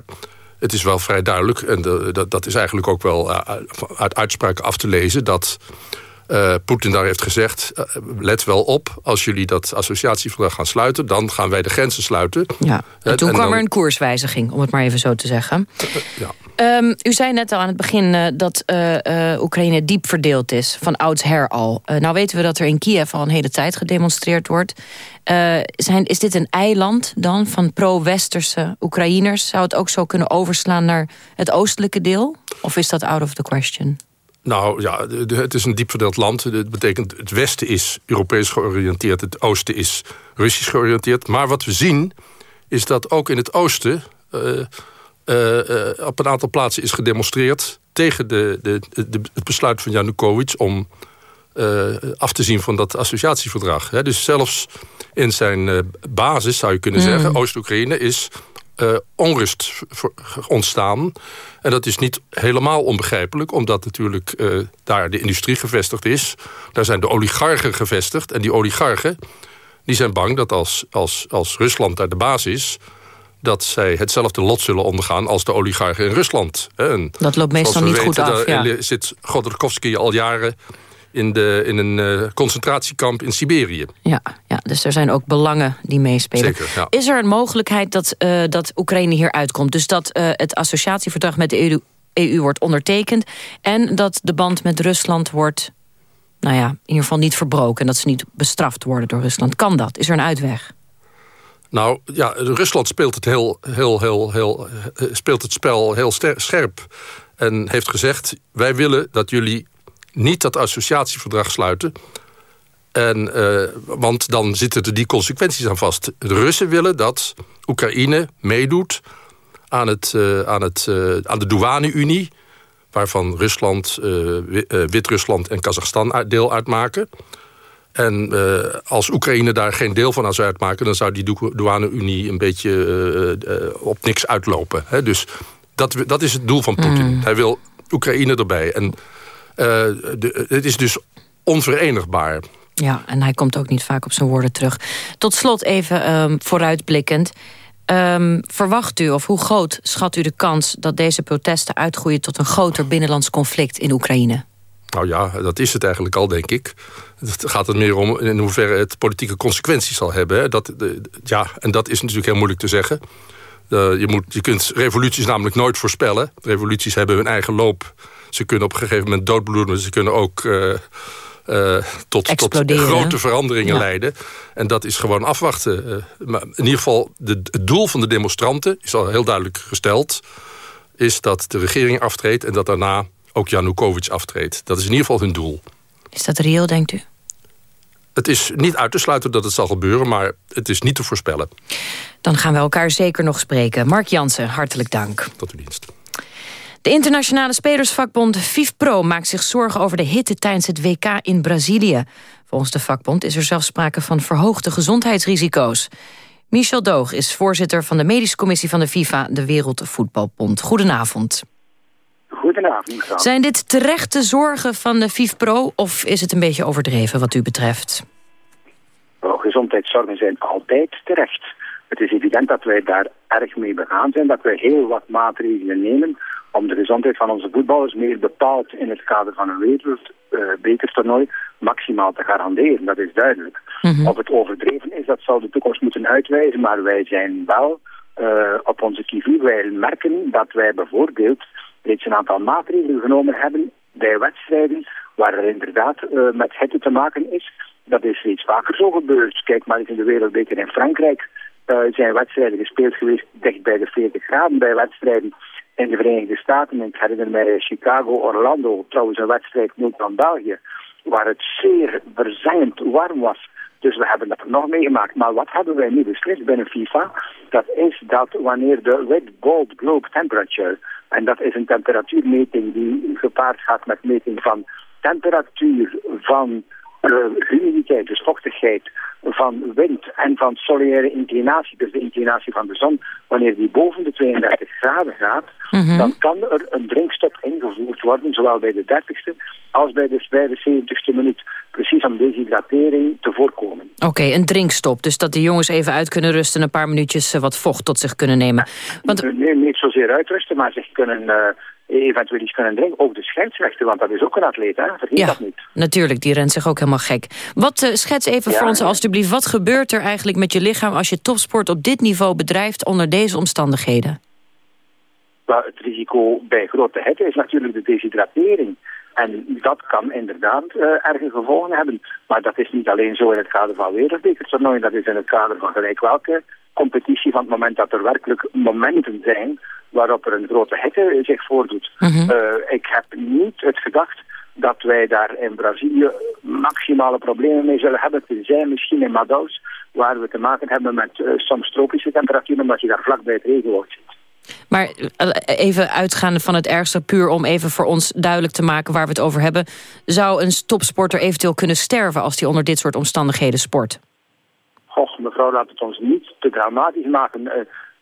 het is wel vrij duidelijk, en dat, dat is eigenlijk ook wel uit uitspraken af te lezen... dat uh, Poetin daar heeft gezegd, uh, let wel op... als jullie dat associatieverdrag gaan sluiten... dan gaan wij de grenzen sluiten. Ja. En toen en kwam dan... er een koerswijziging, om het maar even zo te zeggen. Ja. Um, u zei net al aan het begin uh, dat Oekraïne diep verdeeld is. Van oudsher al. nou weten we dat er in Kiev al een hele tijd gedemonstreerd wordt. zijn, is dit een eiland dan van pro-westerse Oekraïners? Zou het ook zo kunnen overslaan naar het oostelijke deel? Of is dat out of the question? Nou ja, het is een diep verdeeld land. Dat betekent het westen is Europees georiënteerd. Het oosten is Russisch georiënteerd. Maar wat we zien is dat ook in het oosten... Uh, uh, uh, op een aantal plaatsen is gedemonstreerd... tegen de, de, de, het besluit van Janukovic om af te zien van dat associatieverdrag. He, dus zelfs in zijn basis, zou je kunnen mm. zeggen... Oost-Oekraïne is uh, onrust ontstaan. En dat is niet helemaal onbegrijpelijk... omdat natuurlijk uh, daar de industrie gevestigd is. Daar zijn de oligarchen gevestigd. En die oligarchen die zijn bang dat als, als, als Rusland daar de baas is... dat zij hetzelfde lot zullen ondergaan als de oligarchen in Rusland. En dat loopt meestal niet weten, goed af, ja. zit Godorkovsky al jaren in, de, in een uh, concentratiekamp in Siberië. Ja, ja, dus er zijn ook belangen die meespelen. Zeker, ja. Is er een mogelijkheid dat, uh, dat Oekraïne hier uitkomt? Dus dat uh, het associatieverdrag met de EU, EU wordt ondertekend... en dat de band met Rusland wordt, nou ja, in ieder geval niet verbroken... en dat ze niet bestraft worden door Rusland. Kan dat? Is er een uitweg? Nou, ja, Rusland speelt het, heel, heel, heel, heel, speelt het spel heel scherp. En heeft gezegd, wij willen dat jullie niet dat associatieverdrag sluiten. En, uh, want dan zitten er die consequenties aan vast. De Russen willen dat Oekraïne meedoet aan, het, uh, aan, het, uh, aan de douane-unie... waarvan Rusland, Wit-Rusland en Kazachstan deel uitmaken. En als Oekraïne daar geen deel van zou uitmaken... dan zou die douane-unie een beetje op niks uitlopen. Hè? Dus dat, dat is het doel van Poetin. Mm. Hij wil Oekraïne erbij. En de, het is dus onverenigbaar. Ja, en hij komt ook niet vaak op zijn woorden terug. Tot slot even um, vooruitblikkend. Um, verwacht u, of hoe groot schat u de kans... dat deze protesten uitgroeien tot een groter binnenlands conflict in Oekraïne? Nou ja, dat is het eigenlijk al, denk ik. Het gaat er meer om in hoeverre het politieke consequenties zal hebben. Hè. Dat, de, ja, en dat is natuurlijk heel moeilijk te zeggen. Uh, je, moet, je kunt revoluties namelijk nooit voorspellen. Revoluties hebben hun eigen loop ze kunnen op een gegeven moment doodbloeden. Ze kunnen ook uh, uh, tot, tot grote veranderingen ja. leiden. En dat is gewoon afwachten. Uh, maar in ieder geval, de, het doel van de demonstranten is al heel duidelijk gesteld... is dat de regering aftreedt en dat daarna ook Janukovic aftreedt. Dat is in ieder geval hun doel. Is dat reëel, denkt u? Het is niet uit te sluiten dat het zal gebeuren, maar het is niet te voorspellen. Dan gaan we elkaar zeker nog spreken. Mark Jansen, hartelijk dank. Tot uw dienst. De internationale spelersvakbond FIFPro maakt zich zorgen over de hitte tijdens het WK in Brazilië. Volgens de vakbond is er zelfs sprake van verhoogde gezondheidsrisico's. Michel Doog is voorzitter van de medische commissie van de FIFA, de Wereldvoetbalbond. Goedenavond. Goedenavond. Zijn dit terechte zorgen van de FIFPro of is het een beetje overdreven wat u betreft? Oh, gezondheidszorgen zijn altijd terecht. Het is evident dat wij daar erg mee begaan zijn, dat wij heel wat maatregelen nemen om de gezondheid van onze voetballers meer bepaald in het kader van een wereldbekertoernooi uh, maximaal te garanderen. Dat is duidelijk. Mhm. Of het overdreven is, dat zal de toekomst moeten uitwijzen, maar wij zijn wel uh, op onze kivu. Wij merken dat wij bijvoorbeeld reeds een aantal maatregelen genomen hebben bij wedstrijden waar er inderdaad uh, met hitte te maken is. Dat is reeds vaker zo gebeurd. Kijk maar eens in de wereldbeker in Frankrijk. Uh, zijn wedstrijden gespeeld geweest dicht bij de 40 graden. Bij wedstrijden in de Verenigde Staten. Ik herinner mij Chicago, Orlando, trouwens een wedstrijd nu van België. Waar het zeer verzengend warm was. Dus we hebben dat nog meegemaakt. Maar wat hebben wij nu beslist binnen FIFA? Dat is dat wanneer de Red Gold Globe Temperature... en dat is een temperatuurmeting die gepaard gaat met meting van temperatuur, van uh, humiditeit, dus vochtigheid, van wind en van solaire inclinatie, dus de inclinatie van de zon, wanneer die boven de *laughs* 32 graden gaat, Mhm. dan kan er een drinkstop ingevoerd worden, zowel bij de 30ste als bij de, bij de 70ste minuut, precies om deshydratering te voorkomen. Oké, een drinkstop. Dus dat de jongens even uit kunnen rusten... en een paar minuutjes eh, wat vocht tot zich kunnen nemen. Want... Nee, niet zozeer uitrusten, maar zich kunnen... Uh, eventueel iets kunnen drinken. Ook de scheidsrechter, want dat is ook een atleet, hè? vergeet ja, dat niet. natuurlijk, die rent zich ook helemaal gek. Wat, uh, schets even Ja, voor ons ja. alstublieft, wat gebeurt er eigenlijk met je lichaam... als je topsport op dit niveau bedrijft onder deze omstandigheden? Het risico bij grote hitte is natuurlijk de deshydratering. En dat kan inderdaad uh, erge gevolgen hebben. Maar dat is niet alleen zo in het kader van wereldbekertoernooien. Dat is in het kader van gelijk welke competitie van het moment dat er werkelijk momenten zijn waarop er een grote hitte zich voordoet. Mhm. Uh, ik heb niet het gedacht dat wij daar in Brazilië maximale problemen mee zullen hebben. Tenzij misschien in Manaus, waar we te maken hebben met uh, soms tropische temperaturen, omdat je daar vlakbij het regenwoud zit. Maar uh, even uitgaande van het ergste, puur om even voor ons duidelijk te maken waar we het over hebben. Zou een topsporter eventueel kunnen sterven als hij onder dit soort omstandigheden sport? Och, mevrouw, laat het ons niet te dramatisch maken. Uh,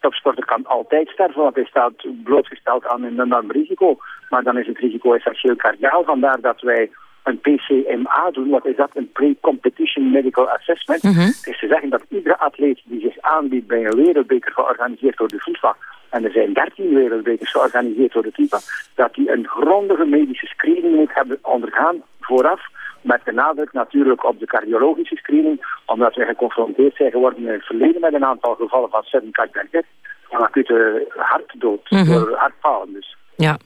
topsporter kan altijd sterven, want hij staat blootgesteld aan een enorm risico. Maar dan is het risico essentieel cardiaal. Vandaar dat wij een PCMA doen. Wat is dat? Een Pre-Competition Medical Assessment. Mm -hmm. Het is te zeggen dat iedere atleet die zich aanbiedt bij een wereldbeker georganiseerd door de FIFA, en er zijn 13 wereldbekers georganiseerd door de FIFA, dat die een grondige medische screening moet hebben ondergaan vooraf. Met de nadruk natuurlijk op de cardiologische screening, omdat wij geconfronteerd zijn geworden in het verleden met een aantal gevallen van sudden cardiac death, van acute hartdood, Mhm. door hartfalen dus. Ja.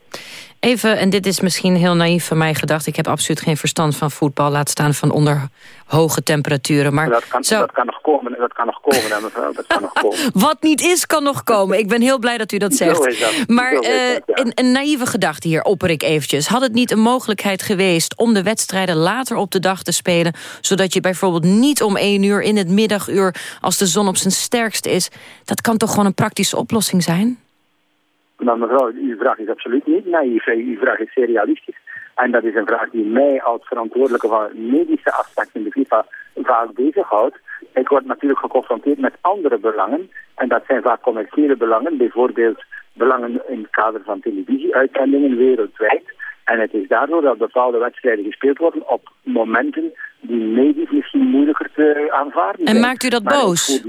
Even, en dit is misschien heel naïef van mij gedacht... ik heb absoluut geen verstand van voetbal, laat staan van onder hoge temperaturen. Maar dat, kan, zo... dat kan nog komen, dat kan nog komen, mevrouw, dat kan nog *laughs* komen. Wat niet is, kan nog komen. Ik ben heel blij dat u dat zegt. Dat. Maar uh, ja. een, een, naïeve gedachte hier opper ik eventjes. Had het niet een mogelijkheid geweest om de wedstrijden later op de dag te spelen... zodat je bijvoorbeeld niet om één uur in het middaguur... als de zon op zijn sterkste is... dat kan toch gewoon een praktische oplossing zijn? Maar mevrouw, uw vraag is absoluut niet naïef. Uw vraag is zeer realistisch. En dat is een vraag die mij als verantwoordelijke van medische aspecten in de FIFA vaak bezighoudt. Ik word natuurlijk geconfronteerd met andere belangen. En dat zijn vaak commerciële belangen. Bijvoorbeeld belangen in het kader van televisieuitzendingen wereldwijd. En het is daardoor dat bepaalde wedstrijden gespeeld worden op momenten die medisch misschien moeilijker te aanvaarden zijn. En maakt u dat maar boos?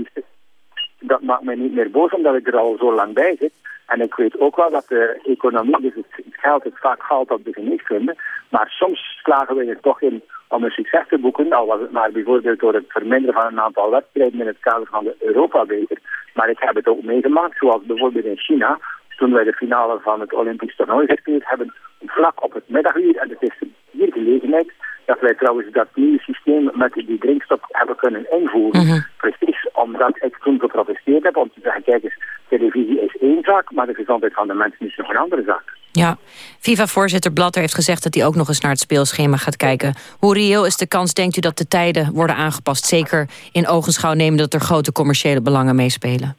Dat maakt mij niet meer boos, omdat ik er al zo lang bij zit. En ik weet ook wel dat de economie, dus het geld, het vaak valt op de geneeskunde. Maar soms slagen we er toch in om een succes te boeken. Al was het maar bijvoorbeeld door het verminderen van een aantal wedstrijden in het kader van de Europa-beker. Maar ik heb het ook meegemaakt, zoals bijvoorbeeld in China. Toen wij de finale van het Olympisch toernooi gespeeld hebben, vlak op het middaguur. En het is hier gelegenheid dat wij trouwens dat nieuwe systeem met die drinkstop hebben kunnen invoeren. Mhm. Precies omdat ik toen geprotesteerd heb om te zeggen, kijk eens, televisie is één zaak, maar de gezondheid van de mensen is nog een andere zaak. Ja, FIFA-voorzitter Blatter heeft gezegd dat hij ook nog eens naar het speelschema gaat kijken. Hoe reëel is de kans, denkt u, dat de tijden worden aangepast? Zeker in ogenschouw nemen dat er grote commerciële belangen meespelen.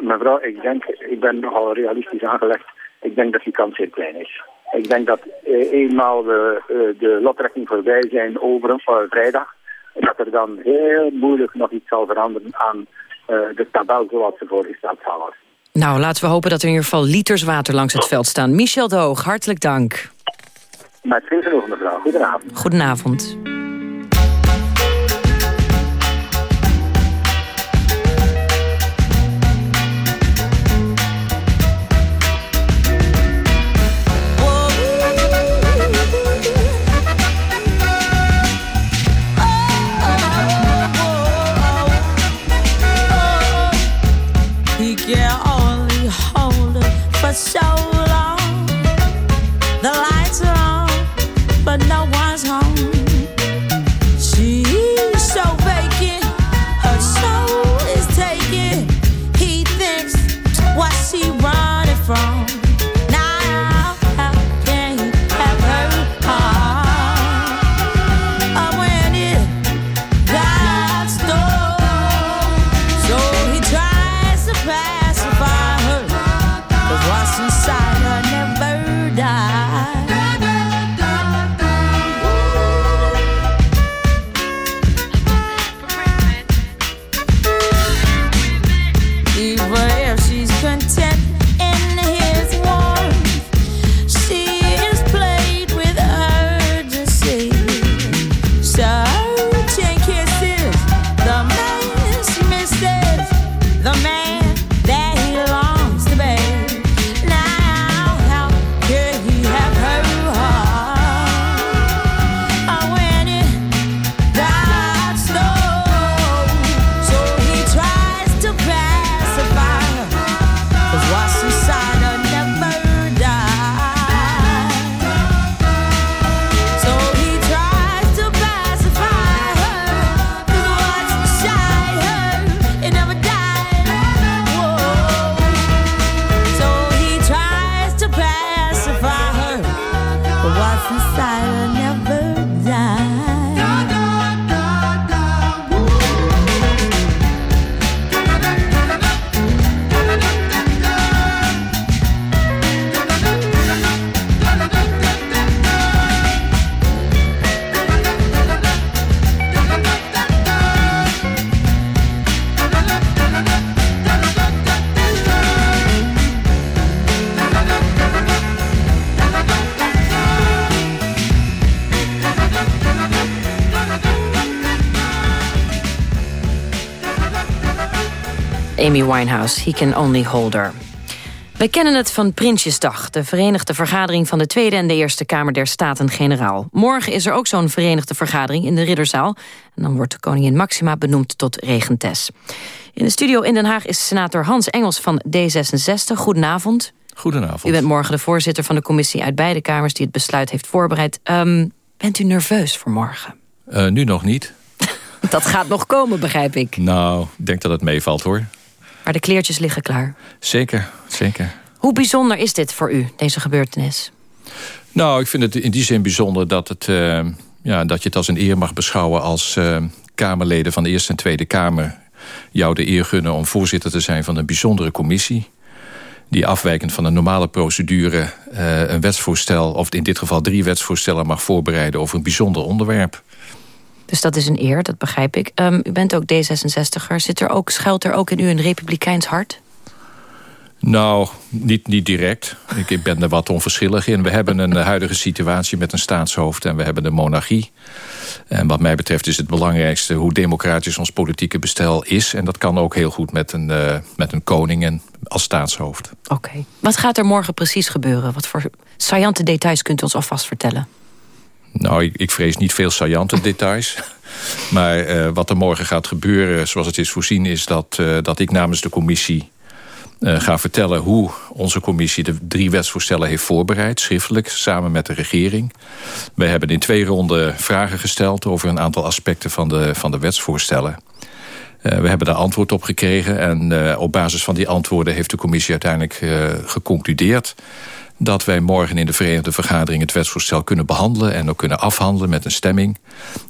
Mevrouw, ik denk, ik ben nogal realistisch aangelegd. Ik denk dat die kans zeer klein is. Ik denk dat uh, eenmaal de, uh, de lotrekking voorbij zijn over uh, vrijdag, dat er dan heel moeilijk nog iets zal veranderen aan de tabel zoals ze worden. Nou, laten we hopen dat er in ieder geval liters water langs het veld staan. Michel de Hoog, hartelijk dank. Met veel genoegen, mevrouw. Goedenavond. Goedenavond. so Amy Winehouse, He Can Only Hold Her. Wij kennen het van Prinsjesdag, de verenigde vergadering van de Tweede en de Eerste Kamer der Staten-Generaal. Morgen is er ook zo'n verenigde vergadering in de Ridderzaal. En dan wordt de koningin Maxima benoemd tot regentes. In de studio in Den Haag is senator Hans Engels van D66. Goedenavond. Goedenavond. U bent morgen de voorzitter van de commissie uit beide kamers... die het besluit heeft voorbereid. Um, bent u nerveus voor morgen? Uh, nu nog niet. *laughs* Dat gaat nog komen, begrijp ik. Nou, ik denk dat het meevalt, hoor. Maar de kleertjes liggen klaar. Zeker, zeker. Hoe bijzonder is dit voor u, deze gebeurtenis? Nou, ik vind het in die zin bijzonder dat, het, uh, ja, dat je het als een eer mag beschouwen... als uh, Kamerleden van de Eerste en Tweede Kamer jou de eer gunnen... om voorzitter te zijn van een bijzondere commissie die afwijkend van een normale procedure uh, een wetsvoorstel... of in dit geval drie wetsvoorstellen mag voorbereiden over een bijzonder onderwerp. Dus dat is een eer, dat begrijp ik. Um, u bent ook D66er. Zit er ook, schuilt er ook in u een republikeins hart? Nou, niet, niet direct. Ik ben er wat onverschillig in. We hebben een huidige situatie met een staatshoofd en we hebben de monarchie. En wat mij betreft is het belangrijkste hoe democratisch ons politieke bestel is. En dat kan ook heel goed met een, uh, met een koning en als staatshoofd. Oké. Okay. Wat gaat er morgen precies gebeuren? Wat voor saillante details kunt u ons alvast vertellen? Nou, ik, ik vrees niet veel saillante details. *laughs* Maar uh, wat er morgen gaat gebeuren, zoals het is voorzien... is dat, uh, dat ik namens de commissie uh, ga vertellen... hoe onze commissie de drie wetsvoorstellen heeft voorbereid... schriftelijk, samen met de regering. We hebben in twee ronden vragen gesteld... over een aantal aspecten van de, van de wetsvoorstellen. we hebben daar antwoord op gekregen... en op basis van die antwoorden heeft de commissie uiteindelijk geconcludeerd dat wij morgen in de Verenigde Vergadering het wetsvoorstel kunnen behandelen... en ook kunnen afhandelen met een stemming.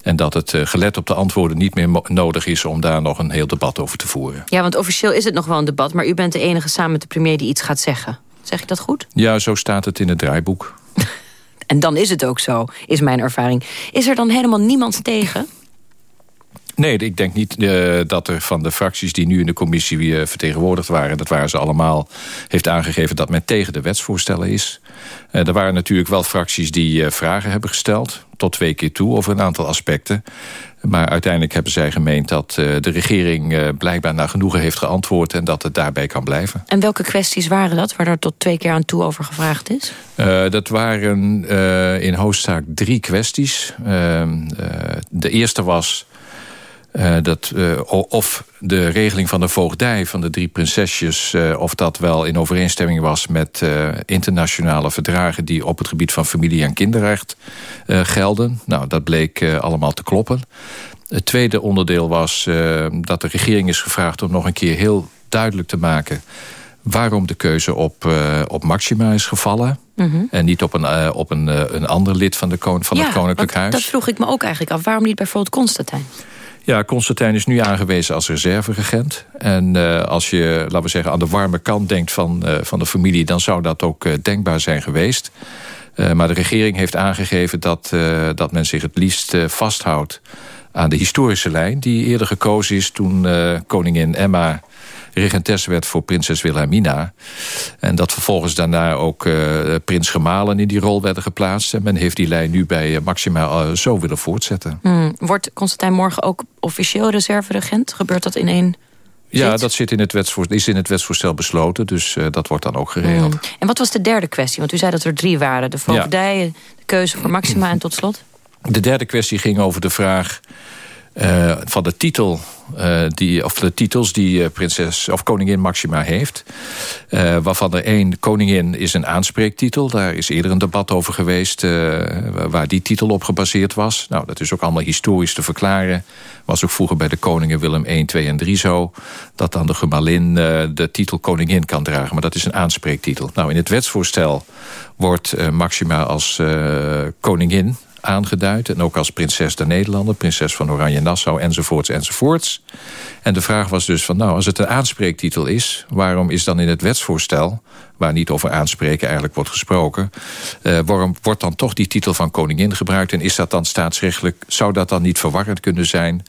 En dat het uh, gelet op de antwoorden niet meer nodig is... om daar nog een heel debat over te voeren. Ja, want officieel is het nog wel een debat... maar u bent de enige samen met de premier die iets gaat zeggen. Zeg ik dat goed? Ja, zo staat het in het draaiboek. *laughs* En dan is het ook zo, is mijn ervaring. Is er dan helemaal niemand tegen? Nee, ik denk niet uh, dat er van de fracties die nu in de commissie uh, vertegenwoordigd waren... dat waren ze allemaal, heeft aangegeven dat men tegen de wetsvoorstellen is. Uh, er waren natuurlijk wel fracties die vragen hebben gesteld... tot twee keer toe over een aantal aspecten. Maar uiteindelijk hebben zij gemeend dat de regering blijkbaar naar genoegen heeft geantwoord... en dat het daarbij kan blijven. En welke kwesties waren dat, waar er tot twee keer aan toe over gevraagd is? dat waren in hoofdzaak drie kwesties. Ehm, de eerste was uh, dat, uh, of de regeling van de voogdij van de drie prinsesjes... Uh, of dat wel in overeenstemming was met internationale verdragen... die op het gebied van familie- en kinderrecht gelden. Nou, dat bleek allemaal te kloppen. Het tweede onderdeel was dat de regering is gevraagd... om nog een keer heel duidelijk te maken waarom de keuze op, op Maxima is gevallen. Mm -hmm. En niet op, een, op een, een ander lid van, de kon van ja, het Koninklijk Huis. dat vroeg ik me ook eigenlijk af. Waarom niet bijvoorbeeld Constantijn? Ja, Constantijn is nu aangewezen als reserveregent. En uh, als je, laten we zeggen, aan de warme kant denkt van, uh, van de familie... dan zou dat ook uh, denkbaar zijn geweest. maar de regering heeft aangegeven dat, dat men zich het liefst vasthoudt... aan de historische lijn die eerder gekozen is toen koningin Emma regentes werd voor prinses Wilhelmina. En dat vervolgens daarna ook uh, prins Gemalen in die rol werden geplaatst. En men heeft die lijn nu bij Maxima uh, zo willen voortzetten. Hmm. Wordt Constantijn morgen ook officieel reserveregent? Gebeurt dat in één... Ja, dat zit in het wetsvoorstel, is in het wetsvoorstel besloten. Dus uh, dat wordt dan ook geregeld. Hmm. En wat was de derde kwestie? Want u zei dat er drie waren. De voogdij, ja. de keuze voor Maxima en tot slot? De derde kwestie ging over de vraag... Uh, van de titel uh, die, of de titels die uh, prinses of koningin Maxima heeft. Waarvan er één koningin is een aanspreektitel. Daar is eerder een debat over geweest waar die titel op gebaseerd was. Nou, dat is ook allemaal historisch te verklaren. Was ook vroeger bij de koningen Willem 1, 2 en 3 zo. Dat dan de gemalin de titel koningin kan dragen. Maar dat is een aanspreektitel. Nou, in het wetsvoorstel wordt Maxima als koningin aangeduid. En ook als prinses der Nederlanden, prinses van Oranje-Nassau, enzovoorts, enzovoorts. En de vraag was dus van, nou, als het een aanspreektitel is... waarom is dan in het wetsvoorstel, waar niet over aanspreken eigenlijk wordt gesproken... Uh, waarom wordt dan toch die titel van koningin gebruikt... en is dat dan staatsrechtelijk, zou dat dan niet verwarrend kunnen zijn?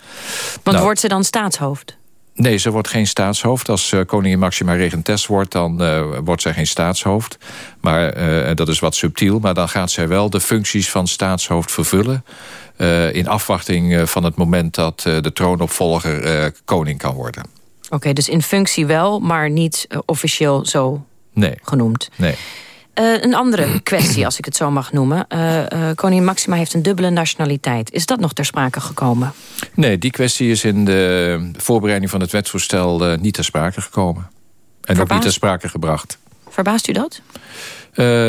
Want nou, wordt ze dan staatshoofd? Nee, ze wordt geen staatshoofd. Als uh, koningin Maxima regentes wordt, dan uh, wordt zij geen staatshoofd. Maar uh, dat is wat subtiel. Maar dan gaat zij wel de functies van staatshoofd vervullen. in afwachting van het moment dat de troonopvolger koning kan worden. Oké, okay, dus in functie wel, maar niet officieel zo nee. genoemd. Nee. Uh, een andere *clears throat* kwestie, als ik het zo mag noemen. Uh, uh, koningin Maxima heeft een dubbele nationaliteit. Is dat nog ter sprake gekomen? Nee, die kwestie is in de voorbereiding van het wetsvoorstel niet ter sprake gekomen. En ook niet ter sprake gebracht. Verbaast u dat?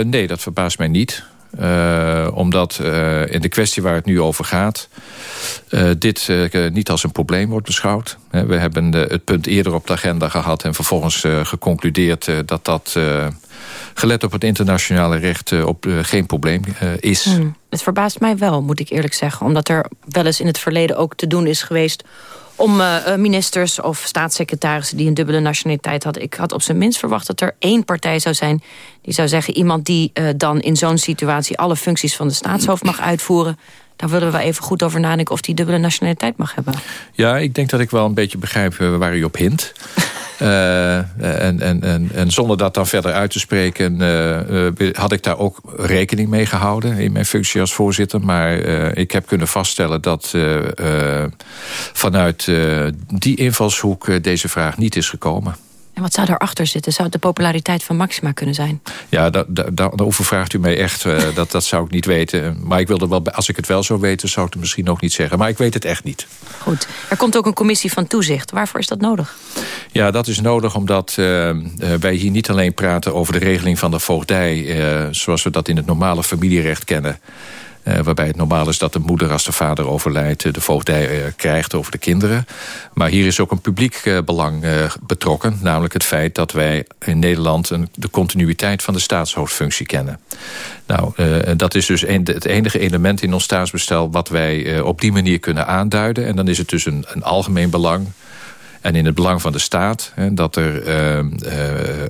nee, dat verbaast mij niet. Uh, omdat uh, in de kwestie waar het nu over gaat... Uh, dit niet als een probleem wordt beschouwd. we hebben het punt eerder op de agenda gehad... en vervolgens geconcludeerd dat dat gelet op het internationale recht uh, op, uh, geen probleem uh, is. Hmm. Het verbaast mij wel, moet ik eerlijk zeggen. Omdat er wel eens in het verleden ook te doen is geweest om ministers of staatssecretarissen die een dubbele nationaliteit hadden. Ik had op zijn minst verwacht dat er één partij zou zijn... die zou zeggen, iemand die dan in zo'n situatie... alle functies van de staatshoofd mag uitvoeren... daar willen we even goed over nadenken of die dubbele nationaliteit mag hebben. Ja, ik denk dat ik wel een beetje begrijp waar u op hint. *laughs* Uh, en, en, en, en zonder dat dan verder uit te spreken... Uh, had ik daar ook rekening mee gehouden in mijn functie als voorzitter. Maar ik heb kunnen vaststellen dat vanuit die invalshoek... deze vraag niet is gekomen. En wat zou daarachter zitten? Zou het de populariteit van Maxima kunnen zijn? Ja, da, da, daarover vraagt u mij echt. Uh, *laughs* dat, dat zou ik niet weten. Maar ik wilde wel, als ik het wel zou weten, zou ik het misschien ook niet zeggen. Maar ik weet het echt niet. Goed. Er komt ook een commissie van toezicht. Waarvoor is dat nodig? Ja, dat is nodig omdat uh, wij hier niet alleen praten over de regeling van de voogdij... Uh, zoals we dat in het normale familierecht kennen... Uh, waarbij het normaal is dat de moeder als de vader overlijdt... de voogdij uh, krijgt over de kinderen. Maar hier is ook een publiek belang betrokken. Namelijk het feit dat wij in Nederland... Een, de continuïteit van de staatshoofdfunctie kennen. Nou, dat is dus het enige element in ons staatsbestel... wat wij op die manier kunnen aanduiden. En dan is het dus een, een algemeen belang En in het belang van de staat, hè, dat er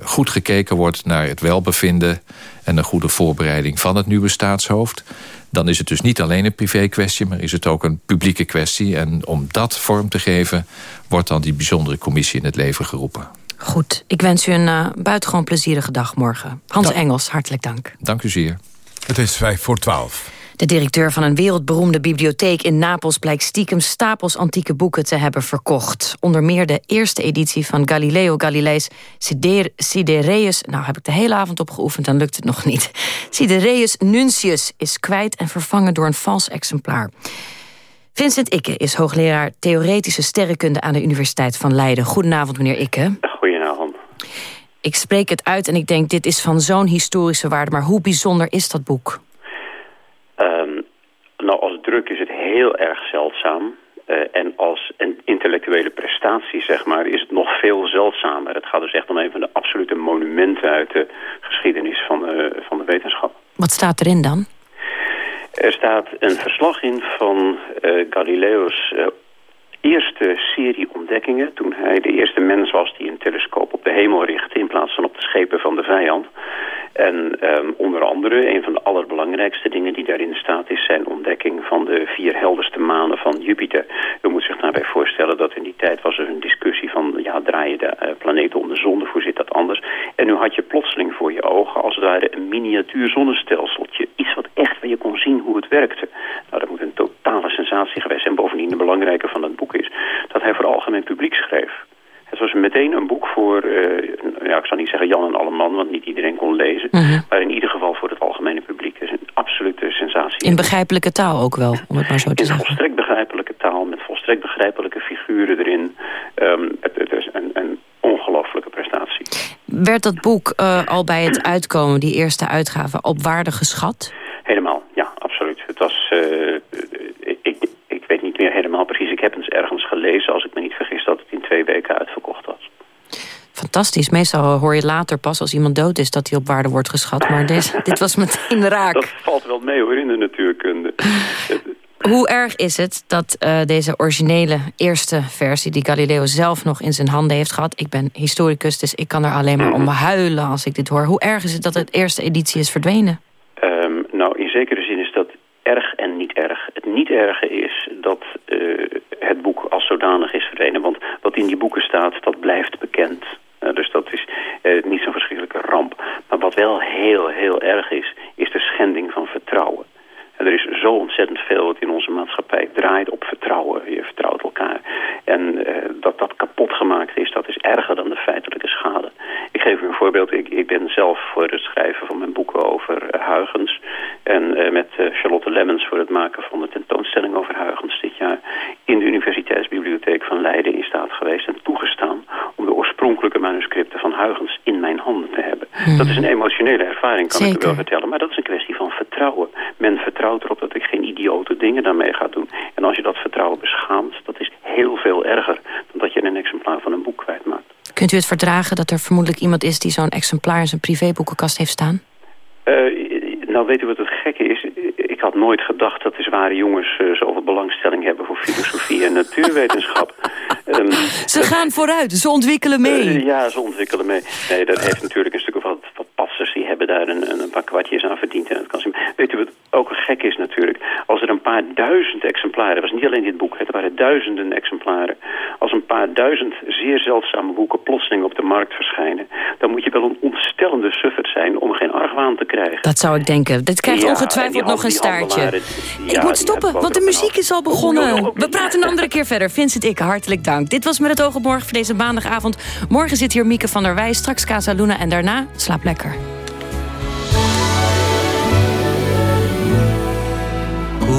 goed gekeken wordt naar het welbevinden... en een goede voorbereiding van het nieuwe staatshoofd. Dan is het dus niet alleen een privé kwestie, maar is het ook een publieke kwestie. En om dat vorm te geven, wordt dan die bijzondere commissie in het leven geroepen. Goed, ik wens u een uh, buitengewoon plezierige dag morgen. Hans Engels, hartelijk dank. Dank u zeer. Het is vijf voor twaalf. De directeur van een wereldberoemde bibliotheek in Napels... blijkt stiekem stapels antieke boeken te hebben verkocht. Onder meer de eerste editie van Galileo Galileis Sidereus... nou heb ik de hele avond op geoefend, dan lukt het nog niet. Sidereus Nuncius is kwijt en vervangen door een vals exemplaar. Vincent Ikke is hoogleraar Theoretische Sterrenkunde... aan de Universiteit van Leiden. Goedenavond, meneer Ikke. Goedenavond. Ik spreek het uit en ik denk, dit is van zo'n historische waarde... maar hoe bijzonder is dat boek? Druk is het heel erg zeldzaam. Uh, en als een intellectuele prestatie, zeg maar, is het nog veel zeldzamer. Het gaat dus echt om een van de absolute monumenten uit de geschiedenis van de, van de wetenschap. Wat staat erin dan? Er staat een verslag in van uh, Galileo's uh, eerste serie ontdekkingen... toen hij de eerste mens was die een telescoop op de hemel richtte... in plaats van op de schepen van de vijand. En um, onder andere, een van de allerbelangrijkste dingen die daarin staat... is zijn ontdekking van de vier helderste manen van Jupiter. U moet zich daarbij voorstellen dat in die tijd was er een discussie van... ja, draaien de uh, planeten om de zon, hoe zit dat anders? En nu had je plotseling voor je ogen als het ware een miniatuur zonnestelseltje. Iets wat echt waar je kon zien hoe het werkte. Nou, dat moet een totale sensatie geweest zijn. Bovendien de belangrijke van het boek is dat hij voor algemeen publiek schreef. Het was meteen een boek voor, uh, ja, ik zal niet zeggen Jan en Alleman, want niet iedereen kon lezen. -hmm. Maar in ieder geval voor het algemene publiek. Het is een absolute sensatie. In begrijpelijke taal ook wel, om het maar zo te in zeggen. In volstrekt begrijpelijke taal, met volstrekt begrijpelijke figuren erin. Um, het, het, is een, een ongelooflijke prestatie. Werd dat boek uh, al bij het uitkomen, die eerste uitgave, op waarde geschat? Helemaal, ja, absoluut. Het was... Uh, ik, ik weet niet meer helemaal precies. Ik heb eens ergens gelezen, als ik me niet vergis, twee weken uitverkocht was. Fantastisch. Meestal hoor je later pas als iemand dood is dat hij op waarde wordt geschat. Maar dit, *laughs* dit was meteen raak. Dat valt wel mee hoor in de natuurkunde. Hoe erg is het dat uh, deze originele eerste versie... die Galileo zelf nog in zijn handen heeft gehad... ik ben historicus, dus ik kan er alleen maar om huilen als ik dit hoor. Hoe erg is het dat het eerste editie is verdwenen? Um, nou, in zekere zin is dat erg en niet erg. Het niet erge is dat uh, het boek zodanig is verdwenen. Want wat in die boeken staat, dat blijft bekend. Uh, dus dat is uh, niet zo'n verschrikkelijke ramp. Maar wat wel heel, heel erg is, is de schending van vertrouwen. En er is zo ontzettend veel wat in onze maatschappij draait op vertrouwen. Je vertrouwt elkaar. En uh, dat dat kapot gemaakt is, dat is erger dan de feitelijke schade. Ik geef u een voorbeeld. Ik, ik ben zelf voor het schrijven van mijn boeken over Huygens... en met Charlotte Lemmens voor het maken van de tentoonstelling over Huygens dit jaar... in de Universiteitsbibliotheek van Leiden in staat geweest en toegestaan... om de oorspronkelijke manuscripten van Huygens in mijn handen te hebben. Hmm. Dat is een emotionele ervaring, kan Zeker. ik u wel vertellen. Maar dat is een kwestie van vertrouwen. Men vertrouwt erop dat ik geen idiote dingen daarmee ga doen. En als je dat vertrouwen beschaamt, dat is heel veel erger... dan dat je een exemplaar van een boek kwijtmaakt. Kunt u het verdragen dat er vermoedelijk iemand is... die zo'n exemplaar in zijn privéboekenkast heeft staan? Uh, nou, weet u wat het gekke is? Ik had nooit gedacht dat de zware jongens uh, zoveel belangstelling hebben... voor filosofie en natuurwetenschap. um, *laughs* ze gaan vooruit, ze ontwikkelen mee. Uh, ja, ze ontwikkelen mee. Nee, dat heeft natuurlijk een stuk of wat, wat passers... die hebben daar een, een paar kwartjes aan verdiend. En dat kan zien. Weet u wat ook gek is natuurlijk? Als er een paar duizend exemplaren... het was niet alleen dit boek, het waren duizenden exemplaren... als een paar duizend zeer zeldzame boeken plotseling op de markt verschijnen... dan moet je wel een ontstellende suffert zijn om geen argwaan te krijgen. Dat zou ik denken. Dit krijgt ja, ongetwijfeld nog een staartje. Ja, ik moet stoppen, want de muziek is al begonnen. We praten een andere keer verder. Vincent ik hartelijk dank. Dit was Met het oog op morgen voor deze maandagavond. Morgen zit hier Mieke van der Wij, straks Casa Luna en daarna slaap lekker.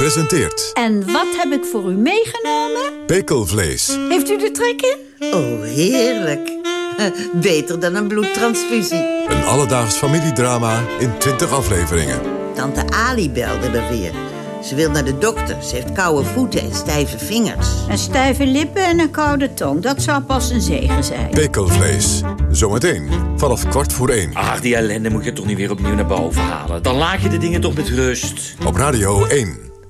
presenteert... En wat heb ik voor u meegenomen? Pekelvlees. Heeft u de trek in? Oh, heerlijk. *laughs* Beter dan een bloedtransfusie. Een alledaags familiedrama in 20 afleveringen. Tante Ali belde er weer. Ze wil naar de dokter. Ze heeft koude voeten en stijve vingers. En stijve lippen en een koude tong. Dat zou pas een zegen zijn. Pekelvlees. Zometeen vanaf kwart voor één. Ach, die ellende moet je toch niet weer opnieuw naar boven halen. Dan laat je de dingen toch met rust. Op Radio 1.